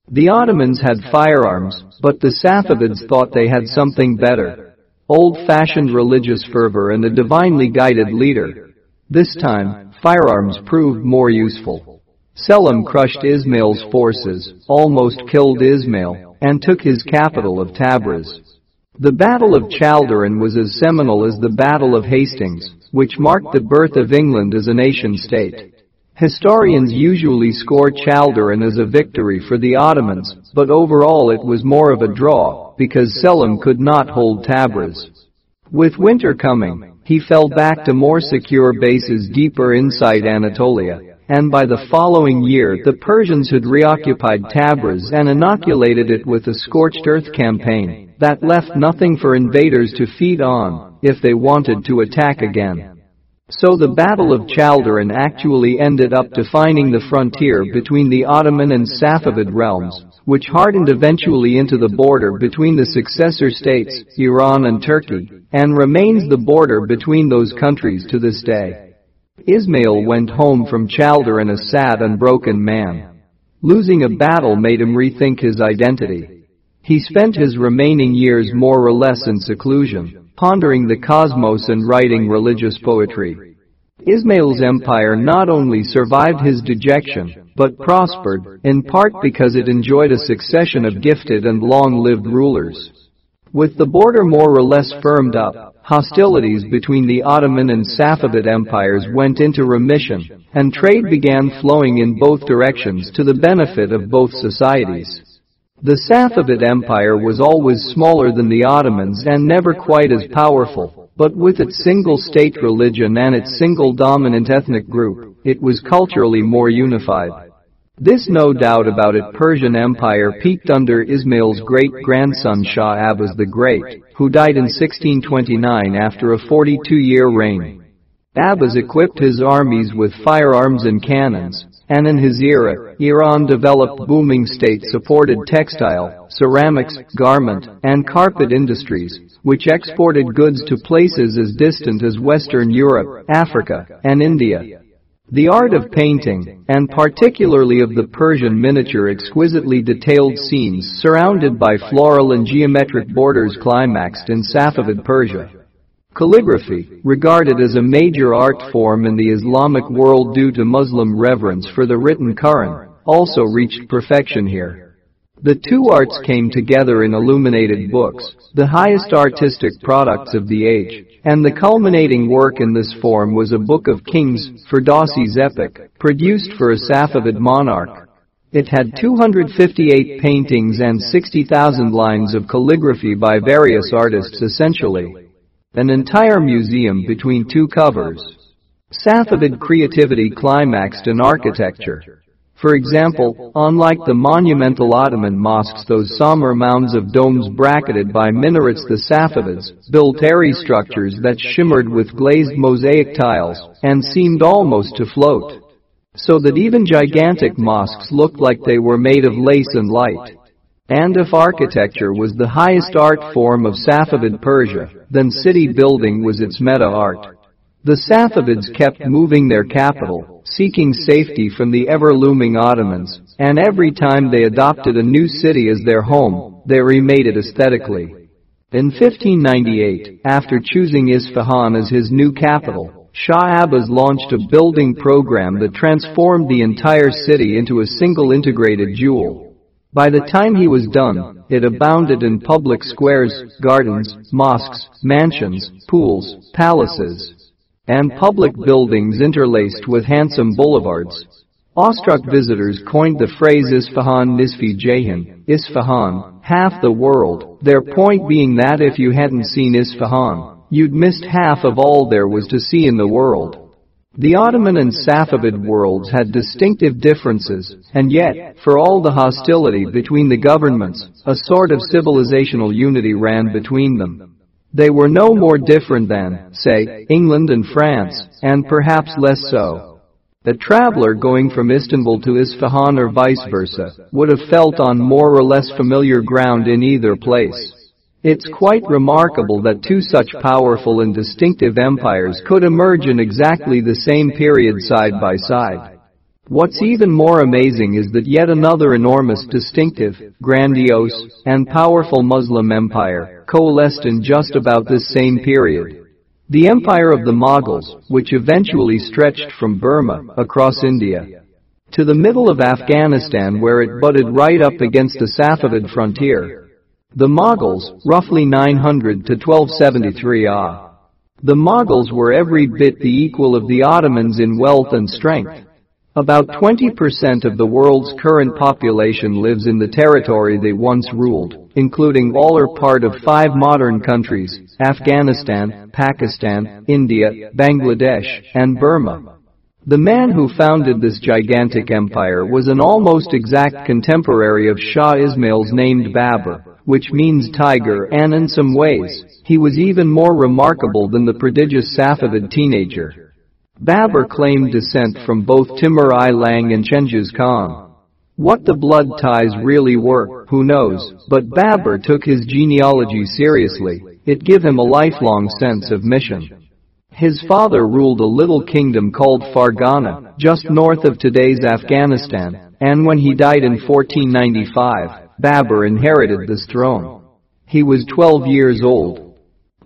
The Ottomans had firearms, but the Safavids thought they had something better. Old-fashioned religious fervor and a divinely guided leader. This time, firearms proved more useful. Selim crushed Ismail's forces, almost killed Ismail, and took his capital of Tabriz. The Battle of Chaldiran was as seminal as the Battle of Hastings, which marked the birth of England as a nation-state. Historians usually score Chaldiran as a victory for the Ottomans, but overall it was more of a draw, because Selim could not hold Tabriz. With winter coming, he fell back to more secure bases deeper inside Anatolia, and by the following year the Persians had reoccupied Tabriz and inoculated it with a scorched earth campaign that left nothing for invaders to feed on if they wanted to attack again. So the Battle of Chaldiran actually ended up defining the frontier between the Ottoman and Safavid realms, which hardened eventually into the border between the successor states, Iran and Turkey, and remains the border between those countries to this day. Ismail went home from Chaldiran a sad and broken man. Losing a battle made him rethink his identity. He spent his remaining years more or less in seclusion, pondering the cosmos and writing religious poetry. Ismail's empire not only survived his dejection, but prospered, in part because it enjoyed a succession of gifted and long-lived rulers. With the border more or less firmed up, hostilities between the Ottoman and Safavid empires went into remission, and trade began flowing in both directions to the benefit of both societies. The Safavid empire was always smaller than the Ottomans and never quite as powerful, but with its single state religion and its single dominant ethnic group, it was culturally more unified. This no doubt about it Persian Empire peaked under Ismail's great-grandson Shah Abbas the Great, who died in 1629 after a 42-year reign. Abbas equipped his armies with firearms and cannons, and in his era, Iran developed booming state-supported textile, ceramics, garment, and carpet industries, which exported goods to places as distant as Western Europe, Africa, and India. The art of painting, and particularly of the Persian miniature exquisitely detailed scenes surrounded by floral and geometric borders climaxed in Safavid Persia. Calligraphy, regarded as a major art form in the Islamic world due to Muslim reverence for the written Quran, also reached perfection here. The two arts came together in illuminated books, the highest artistic products of the age, and the culminating work in this form was a Book of Kings, Ferdowsi's epic, produced for a Safavid monarch. It had 258 paintings and 60,000 lines of calligraphy by various artists essentially. An entire museum between two covers. Safavid creativity climaxed in architecture. For example, unlike the monumental Ottoman mosques those somber mounds of domes bracketed by minarets the Safavids built airy structures that shimmered with glazed mosaic tiles and seemed almost to float. So that even gigantic mosques looked like they were made of lace and light. And if architecture was the highest art form of Safavid Persia, then city building was its meta art. The Safavids kept moving their capital, seeking safety from the ever-looming Ottomans, and every time they adopted a new city as their home, they remade it aesthetically. In 1598, after choosing Isfahan as his new capital, Shah Abbas launched a building program that transformed the entire city into a single integrated jewel. By the time he was done, it abounded in public squares, gardens, mosques, mansions, pools, palaces, and public buildings interlaced with handsome boulevards. Awestruck visitors coined the phrase Isfahan Nisfi Jahan, Isfahan, half the world, their point being that if you hadn't seen Isfahan, you'd missed half of all there was to see in the world. The Ottoman and Safavid worlds had distinctive differences, and yet, for all the hostility between the governments, a sort of civilizational unity ran between them. They were no more different than, say, England and France, and perhaps less so. The traveler going from Istanbul to Isfahan or vice versa would have felt on more or less familiar ground in either place. It's quite remarkable that two such powerful and distinctive empires could emerge in exactly the same period side by side. What's even more amazing is that yet another enormous, distinctive, grandiose, and powerful Muslim empire coalesced in just about this same period. The empire of the Mughals, which eventually stretched from Burma across India to the middle of Afghanistan where it butted right up against the Safavid frontier. The Mughals, roughly 900 to 1273 AH. The Mughals were every bit the equal of the Ottomans in wealth and strength. About 20% of the world's current population lives in the territory they once ruled, including all or part of five modern countries, Afghanistan, Pakistan, India, Bangladesh, and Burma. The man who founded this gigantic empire was an almost exact contemporary of Shah Ismail's named Babur, which means tiger and in some ways, he was even more remarkable than the prodigious Safavid teenager. Babur claimed descent from both Timur I Lang and Chengiz Khan. What the blood ties really were, who knows, but Babur took his genealogy seriously, it gave him a lifelong sense of mission. His father ruled a little kingdom called Fergana, just north of today's Afghanistan, and when he died in 1495, Babur inherited this throne. He was 12 years old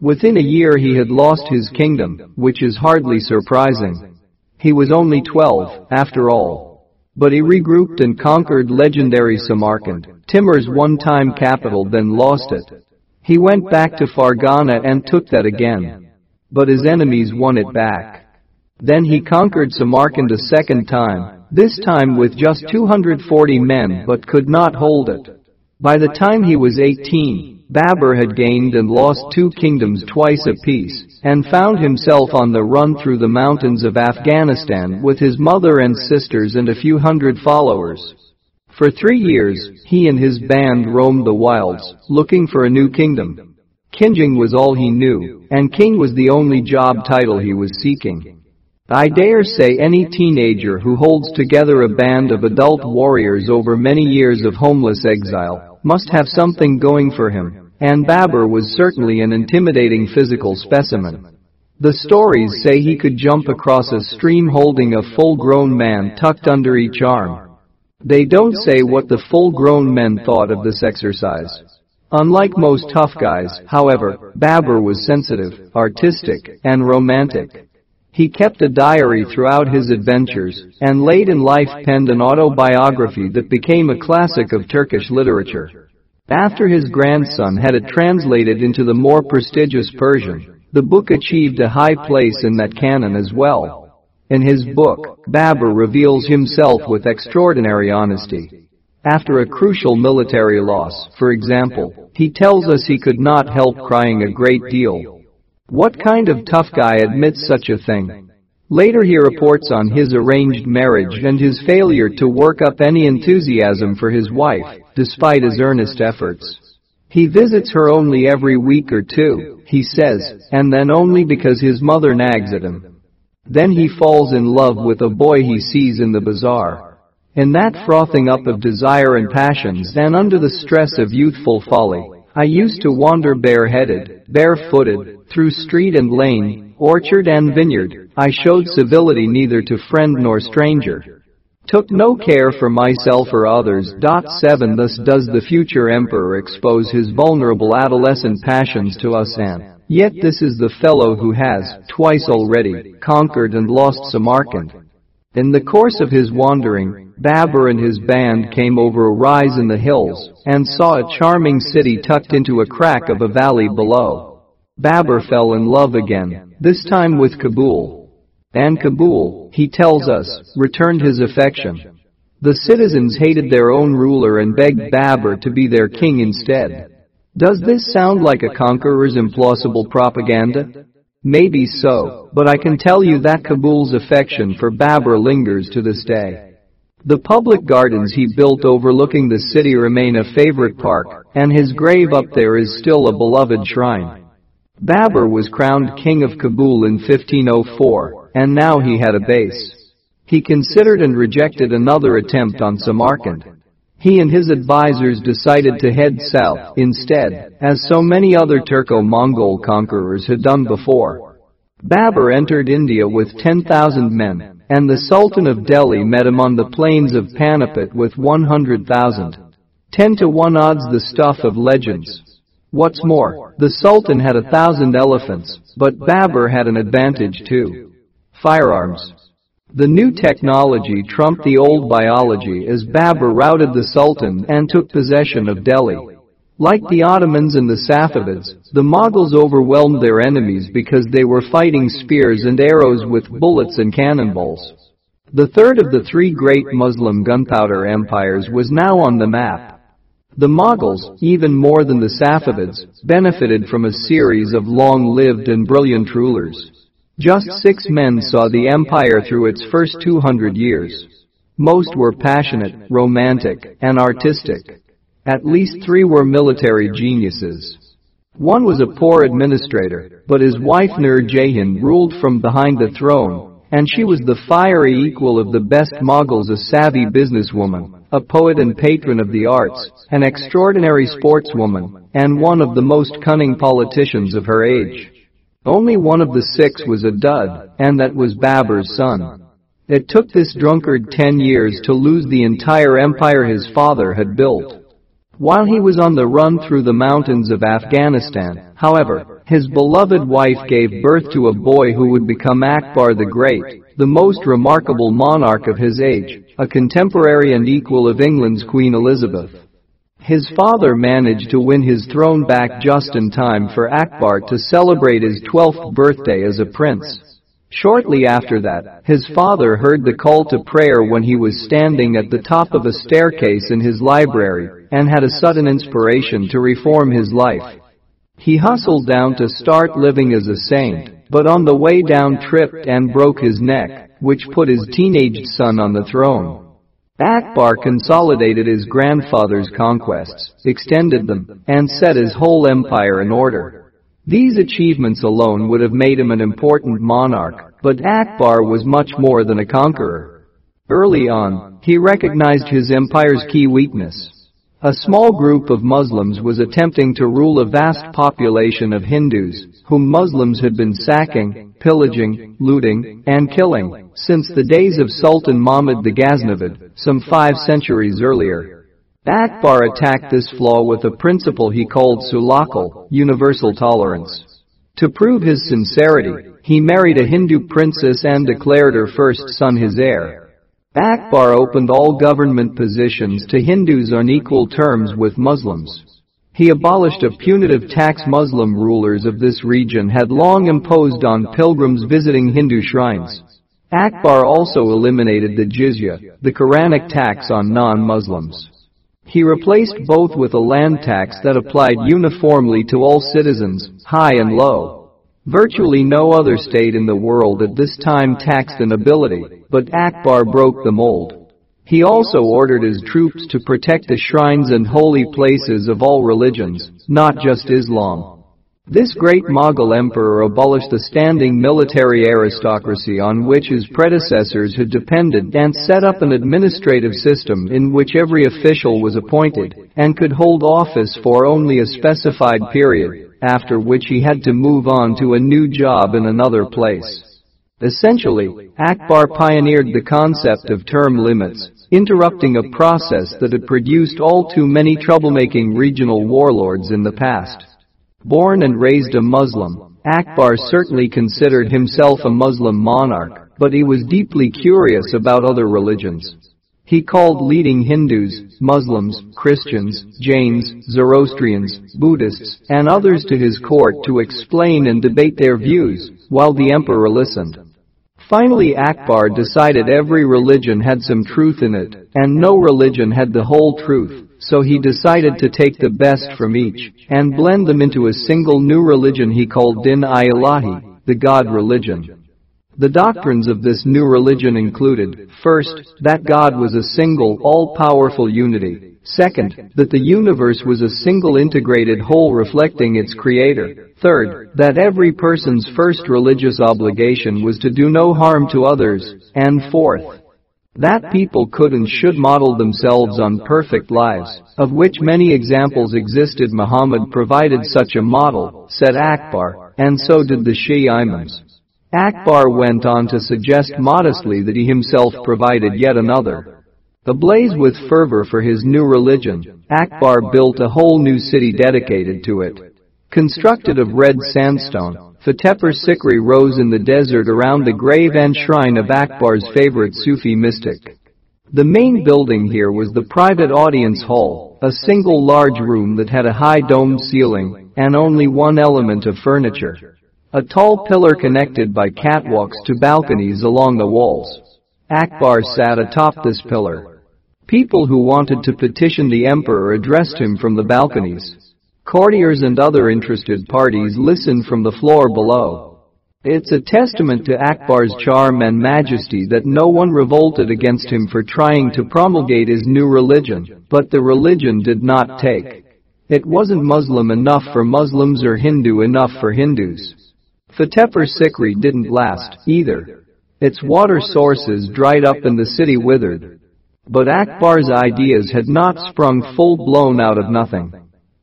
Within a year he had lost his kingdom, which is hardly surprising. He was only 12, after all. But he regrouped and conquered legendary Samarkand, Timur's one-time capital then lost it. He went back to Fergana and took that again. But his enemies won it back. Then he conquered Samarkand a second time, this time with just 240 men but could not hold it. By the time he was 18, Babur had gained and lost two kingdoms twice apiece, and found himself on the run through the mountains of Afghanistan with his mother and sisters and a few hundred followers. For three years, he and his band roamed the wilds, looking for a new kingdom. Kinging was all he knew, and king was the only job title he was seeking. I dare say any teenager who holds together a band of adult warriors over many years of homeless exile must have something going for him, and Babur was certainly an intimidating physical specimen. The stories say he could jump across a stream holding a full-grown man tucked under each arm. They don't say what the full-grown men thought of this exercise. Unlike most tough guys, however, Babur was sensitive, artistic, and romantic. He kept a diary throughout his adventures, and late in life penned an autobiography that became a classic of Turkish literature. After his grandson had it translated into the more prestigious Persian, the book achieved a high place in that canon as well. In his book, Babur reveals himself with extraordinary honesty. After a crucial military loss, for example, he tells us he could not help crying a great deal what kind of tough guy admits such a thing? Later he reports on his arranged marriage and his failure to work up any enthusiasm for his wife, despite his earnest efforts. He visits her only every week or two, he says, and then only because his mother nags at him. Then he falls in love with a boy he sees in the bazaar. In that frothing up of desire and passions and under the stress of youthful folly, I used to wander bareheaded, barefooted, through street and lane, orchard and vineyard. I showed civility neither to friend nor stranger. Took no care for myself or others. 7 Thus does the future emperor expose his vulnerable adolescent passions to us and yet this is the fellow who has, twice already, conquered and lost Samarkand. In the course of his wandering, Babur and his band came over a rise in the hills and saw a charming city tucked into a crack of a valley below. Babur fell in love again, this time with Kabul. And Kabul, he tells us, returned his affection. The citizens hated their own ruler and begged Babur to be their king instead. Does this sound like a conqueror's implausible propaganda? Maybe so, but I can tell you that Kabul's affection for Babur lingers to this day. The public gardens he built overlooking the city remain a favorite park, and his grave up there is still a beloved shrine. Babur was crowned king of Kabul in 1504, and now he had a base. He considered and rejected another attempt on Samarkand. He and his advisors decided to head south instead, as so many other Turco-Mongol conquerors had done before. Babur entered India with 10,000 men, and the Sultan of Delhi met him on the plains of Panipat with 100,000. 10 to 1 odds the stuff of legends. What's more, the Sultan had a thousand elephants, but Babur had an advantage too. Firearms. The new technology trumped the old biology as Babur routed the Sultan and took possession of Delhi. Like the Ottomans and the Safavids, the Mughals overwhelmed their enemies because they were fighting spears and arrows with bullets and cannonballs. The third of the three great Muslim gunpowder empires was now on the map. The Mughals, even more than the Safavids, benefited from a series of long-lived and brilliant rulers. Just six men saw the empire through its first 200 years. Most were passionate, romantic, and artistic. At least three were military geniuses. One was a poor administrator, but his wife Nur Jahan ruled from behind the throne, and she was the fiery equal of the best Mughals a savvy businesswoman, a poet and patron of the arts, an extraordinary sportswoman, and one of the most cunning politicians of her age. Only one of the six was a dud, and that was Babur's son. It took this drunkard ten years to lose the entire empire his father had built. While he was on the run through the mountains of Afghanistan, however, his beloved wife gave birth to a boy who would become Akbar the Great, the most remarkable monarch of his age, a contemporary and equal of England's Queen Elizabeth. His father managed to win his throne back just in time for Akbar to celebrate his 12th birthday as a prince. Shortly after that, his father heard the call to prayer when he was standing at the top of a staircase in his library and had a sudden inspiration to reform his life. He hustled down to start living as a saint, but on the way down tripped and broke his neck, which put his teenaged son on the throne. Akbar consolidated his grandfather's conquests, extended them, and set his whole empire in order. These achievements alone would have made him an important monarch, but Akbar was much more than a conqueror. Early on, he recognized his empire's key weakness. A small group of Muslims was attempting to rule a vast population of Hindus, whom Muslims had been sacking, pillaging, looting, and killing since the days of Sultan Mahmud the Ghaznavid, some five centuries earlier. Akbar attacked this flaw with a principle he called sulh-i-kul, universal tolerance. To prove his sincerity, he married a Hindu princess and declared her first son his heir. Akbar opened all government positions to Hindus on equal terms with Muslims. He abolished a punitive tax Muslim rulers of this region had long imposed on pilgrims visiting Hindu shrines. Akbar also eliminated the jizya, the Quranic tax on non-Muslims. He replaced both with a land tax that applied uniformly to all citizens, high and low. Virtually no other state in the world at this time taxed the nobility, but Akbar broke the mold. He also ordered his troops to protect the shrines and holy places of all religions, not just Islam. This great Mughal emperor abolished the standing military aristocracy on which his predecessors had depended and set up an administrative system in which every official was appointed and could hold office for only a specified period, after which he had to move on to a new job in another place. Essentially, Akbar pioneered the concept of term limits, interrupting a process that had produced all too many troublemaking regional warlords in the past. Born and raised a Muslim, Akbar certainly considered himself a Muslim monarch, but he was deeply curious about other religions. He called leading Hindus, Muslims, Christians, Jains, Zoroastrians, Buddhists, and others to his court to explain and debate their views, while the emperor listened. Finally Akbar decided every religion had some truth in it, and no religion had the whole truth, so he decided to take the best from each and blend them into a single new religion he called Din-i-Ilahi, the God religion. The doctrines of this new religion included, first, that God was a single, all-powerful unity. Second, that the universe was a single integrated whole reflecting its creator. Third, that every person's first religious obligation was to do no harm to others. And fourth, that people could and should model themselves on perfect lives, of which many examples existed Muhammad provided such a model, said Akbar, and so did the Shia Imams. Akbar went on to suggest modestly that he himself provided yet another. Ablaze with fervor for his new religion, Akbar built a whole new city dedicated to it. Constructed of red sandstone, Fatehpur Sikri rose in the desert around the grave and shrine of Akbar's favorite Sufi mystic. The main building here was the private audience hall, a single large room that had a high domed ceiling and only one element of furniture. A tall pillar connected by catwalks to balconies along the walls. Akbar sat atop this pillar. People who wanted to petition the emperor addressed him from the balconies. Courtiers and other interested parties listened from the floor below. It's a testament to Akbar's charm and majesty that no one revolted against him for trying to promulgate his new religion, but the religion did not take. It wasn't Muslim enough for Muslims or Hindu enough for Hindus. Fatehpur Sikri didn't last, either. Its water sources dried up and the city withered. But Akbar's ideas had not sprung full-blown out of nothing.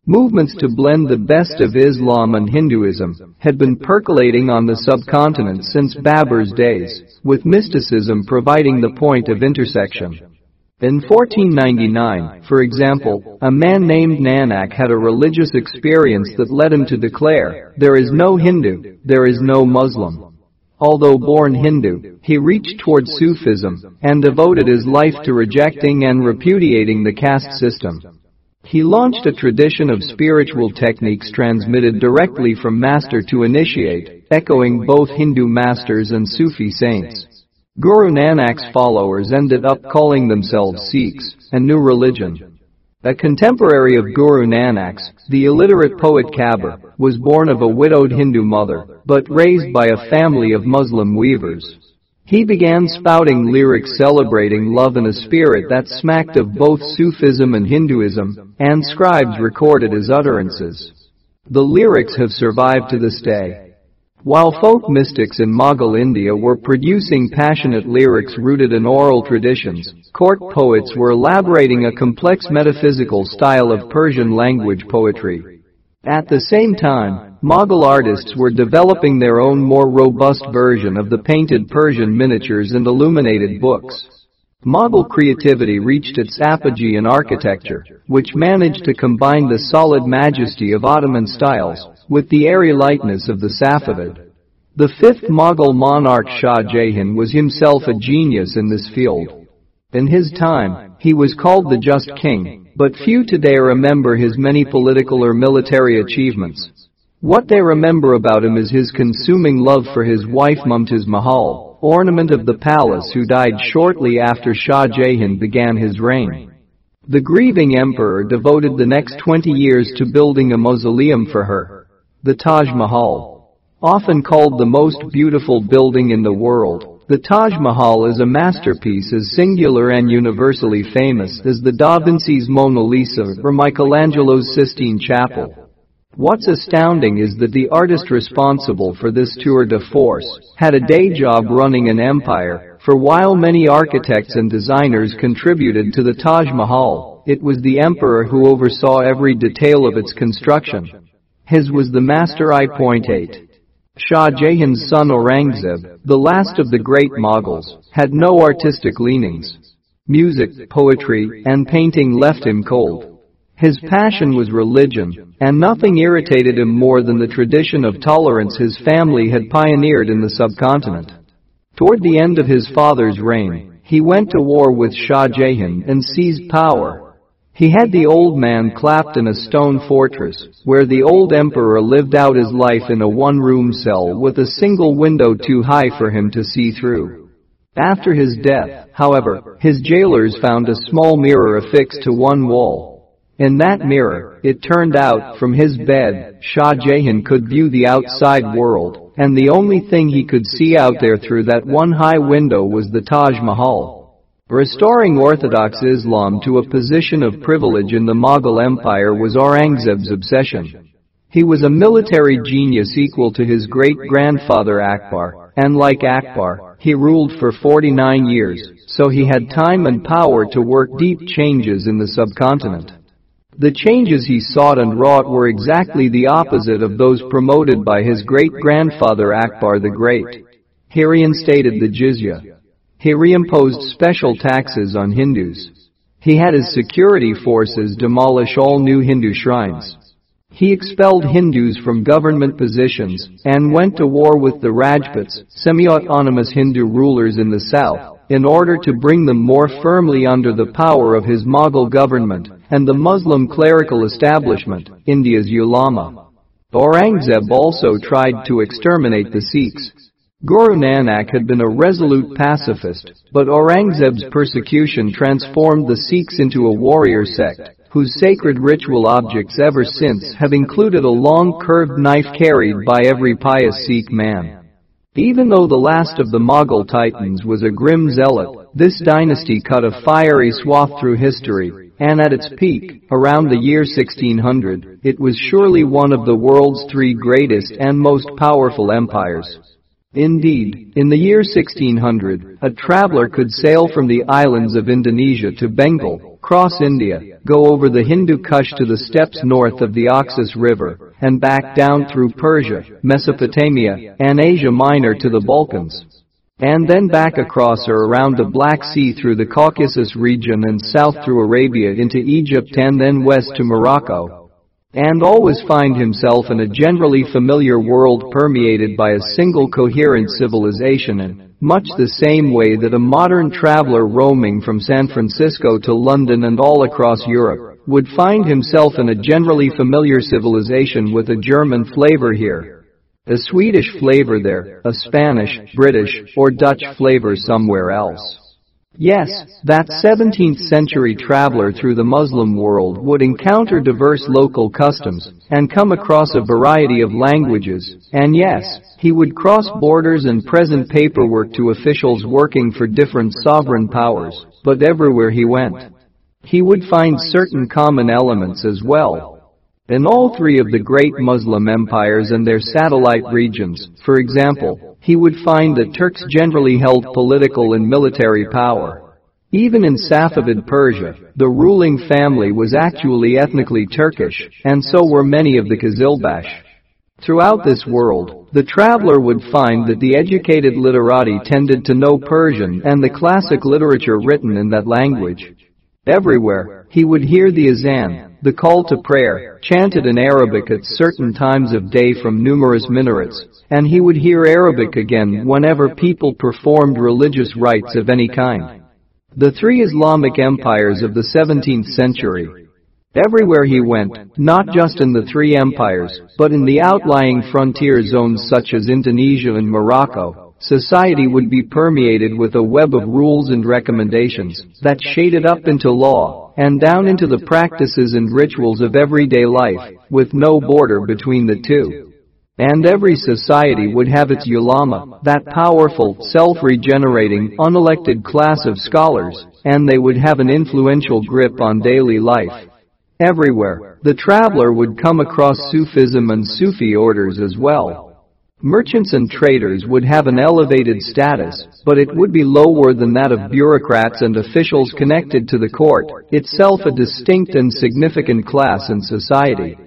Movements to blend the best of Islam and Hinduism had been percolating on the subcontinent since Babur's days, with mysticism providing the point of intersection. In 1499, for example, a man named Nanak had a religious experience that led him to declare, there is no Hindu, there is no Muslim. Although born Hindu, he reached toward Sufism and devoted his life to rejecting and repudiating the caste system. He launched a tradition of spiritual techniques transmitted directly from master to initiate, echoing both Hindu masters and Sufi saints. Guru Nanak's followers ended up calling themselves Sikhs, a new religion. A contemporary of Guru Nanak's, the illiterate poet Kabir, was born of a widowed Hindu mother, but raised by a family of Muslim weavers. He began spouting lyrics celebrating love in a spirit that smacked of both Sufism and Hinduism, and scribes recorded his utterances. The lyrics have survived to this day. While folk mystics in Mughal India were producing passionate lyrics rooted in oral traditions, court poets were elaborating a complex metaphysical style of Persian language poetry. At the same time, Mughal artists were developing their own more robust version of the painted Persian miniatures and illuminated books. Mughal creativity reached its apogee in architecture, which managed to combine the solid majesty of Ottoman styles with the airy lightness of the Safavid. The fifth Mughal monarch Shah Jahan was himself a genius in this field. In his time, he was called the Just King, but few today remember his many political or military achievements. What they remember about him is his consuming love for his wife Mumtaz Mahal, ornament of the palace who died shortly after Shah Jahan began his reign. The grieving emperor devoted the next 20 years to building a mausoleum for her. The Taj Mahal. Often called the most beautiful building in the world, the Taj Mahal is a masterpiece as singular and universally famous as the Da Vinci's Mona Lisa or Michelangelo's Sistine Chapel. What's astounding is that the artist responsible for this tour de force had a day job running an empire, for while many architects and designers contributed to the Taj Mahal, it was the emperor who oversaw every detail of its construction. His was the master I.8. Shah Jahan's son Aurangzeb, the last of the great Mughals, had no artistic leanings. Music, poetry, and painting left him cold. His passion was religion, and nothing irritated him more than the tradition of tolerance his family had pioneered in the subcontinent. Toward the end of his father's reign, he went to war with Shah Jahan and seized power. He had the old man clapped in a stone fortress, where the old emperor lived out his life in a one-room cell with a single window too high for him to see through. After his death, however, his jailers found a small mirror affixed to one wall, in that mirror, it turned out, from his bed, Shah Jahan could view the outside world, and the only thing he could see out there through that one high window was the Taj Mahal. Restoring Orthodox Islam to a position of privilege in the Mughal Empire was Aurangzeb's obsession. He was a military genius equal to his great-grandfather Akbar, and like Akbar, he ruled for 49 years, so he had time and power to work deep changes in the subcontinent. The changes he sought and wrought were exactly the opposite of those promoted by his great-grandfather Akbar the Great. He reinstated the jizya. He reimposed special taxes on Hindus. He had his security forces demolish all new Hindu shrines. He expelled Hindus from government positions and went to war with the Rajputs, semi-autonomous Hindu rulers in the south, in order to bring them more firmly under the power of his Mughal government and the Muslim clerical establishment, India's ulama. Aurangzeb also tried to exterminate the Sikhs. Guru Nanak had been a resolute pacifist, but Aurangzeb's persecution transformed the Sikhs into a warrior sect, whose sacred ritual objects ever since have included a long curved knife carried by every pious Sikh man. Even though the last of the Mughal titans was a grim zealot, this dynasty cut a fiery swath through history, and at its peak, around the year 1600, it was surely one of the world's three greatest and most powerful empires. Indeed, in the year 1600, a traveler could sail from the islands of Indonesia to Bengal, cross India, go over the Hindu Kush to the steppes north of the Oxus River, and back down through Persia, Mesopotamia, and Asia Minor to the Balkans. And then back across or around the Black Sea through the Caucasus region and south through Arabia into Egypt and then west to Morocco and always find himself in a generally familiar world permeated by a single coherent civilization in much the same way that a modern traveler roaming from San Francisco to London and all across Europe would find himself in a generally familiar civilization with a German flavor here, a Swedish flavor there, a Spanish, British, or Dutch flavor somewhere else. Yes, that 17th century traveler through the Muslim world would encounter diverse local customs and come across a variety of languages, and yes, he would cross borders and present paperwork to officials working for different sovereign powers, but everywhere he went, he would find certain common elements as well. In all three of the great Muslim empires and their satellite regions, for example, he would find that Turks generally held political and military power. Even in Safavid Persia, the ruling family was actually ethnically Turkish, and so were many of the Qizilbash. Throughout this world, the traveler would find that the educated literati tended to know Persian and the classic literature written in that language. Everywhere, he would hear the azan, the call to prayer, chanted in Arabic at certain times of day from numerous minarets, and he would hear Arabic again whenever people performed religious rites of any kind. The three Islamic empires of the 17th century. Everywhere he went, not just in the three empires, but in the outlying frontier zones such as Indonesia and Morocco, society would be permeated with a web of rules and recommendations that shaded up into law and down into the practices and rituals of everyday life, with no border between the two. And every society would have its ulama, that powerful, self-regenerating, unelected class of scholars, and they would have an influential grip on daily life. Everywhere, the traveler would come across Sufism and Sufi orders as well. Merchants and traders would have an elevated status, but it would be lower than that of bureaucrats and officials connected to the court, itself a distinct and significant class in society.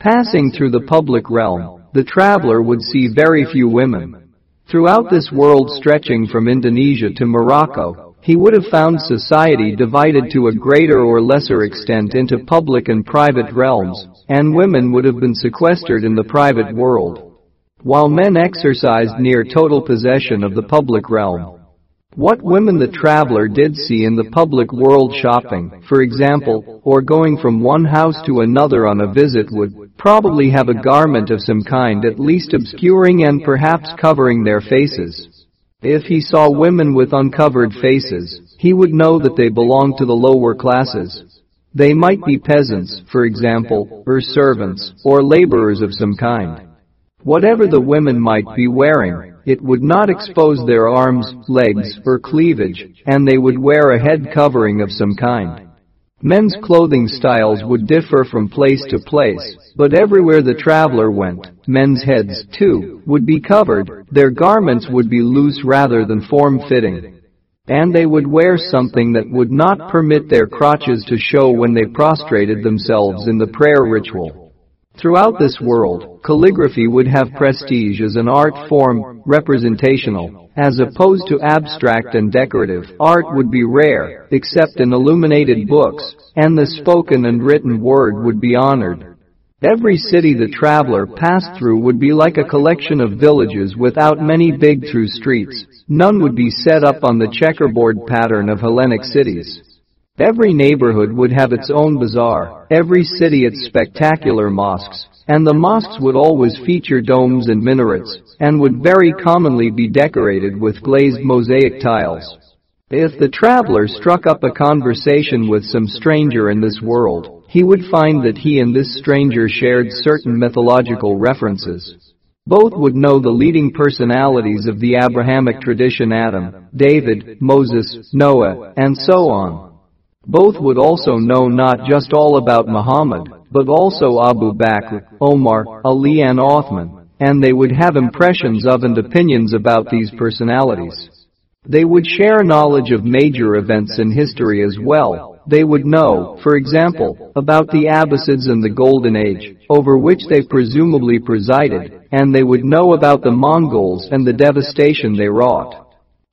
Passing through the public realm, the traveler would see very few women. Throughout this world stretching from Indonesia to Morocco, he would have found society divided to a greater or lesser extent into public and private realms, and women would have been sequestered in the private world. While men exercised near total possession of the public realm. What women the traveler did see in the public world shopping, for example, or going from one house to another on a visit would probably have a garment of some kind at least obscuring and perhaps covering their faces. If he saw women with uncovered faces, he would know that they belonged to the lower classes. They might be peasants, for example, or servants, or laborers of some kind. Whatever the women might be wearing, it would not expose their arms, legs, or cleavage, and they would wear a head covering of some kind. Men's clothing styles would differ from place to place, but everywhere the traveler went, men's heads, too, would be covered, their garments would be loose rather than form-fitting. And they would wear something that would not permit their crotches to show when they prostrated themselves in the prayer ritual. Throughout this world, calligraphy would have prestige as an art form, representational, as opposed to abstract and decorative, art would be rare, except in illuminated books, and the spoken and written word would be honored. Every city the traveler passed through would be like a collection of villages without many big through streets. None would be set up on the checkerboard pattern of Hellenic cities. Every neighborhood would have its own bazaar, every city its spectacular mosques, and the mosques would always feature domes and minarets, and would very commonly be decorated with glazed mosaic tiles. If the traveler struck up a conversation with some stranger in this world, he would find that he and this stranger shared certain mythological references. Both would know the leading personalities of the Abrahamic tradition Adam, David, Moses, Noah, and so on. Both would also know not just all about Muhammad, but also Abu Bakr, Omar, Ali and Othman, and they would have impressions of and opinions about these personalities. They would share knowledge of major events in history as well. They would know, for example, about the Abbasids and the Golden Age, over which they presumably presided, and they would know about the Mongols and the devastation they wrought.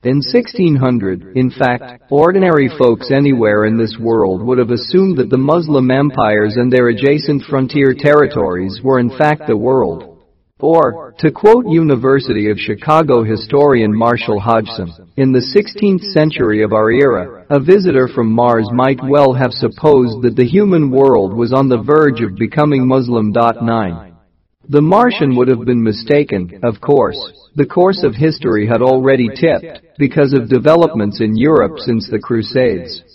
In 1600, in fact, ordinary folks anywhere in this world would have assumed that the Muslim empires and their adjacent frontier territories were in fact the world. Or, to quote University of Chicago historian Marshall Hodgson, in the 16th century of our era, a visitor from Mars might well have supposed that the human world was on the verge of becoming Muslim. 9. The Martian would have been mistaken, of course. The course of history had already tipped because of developments in Europe since the Crusades.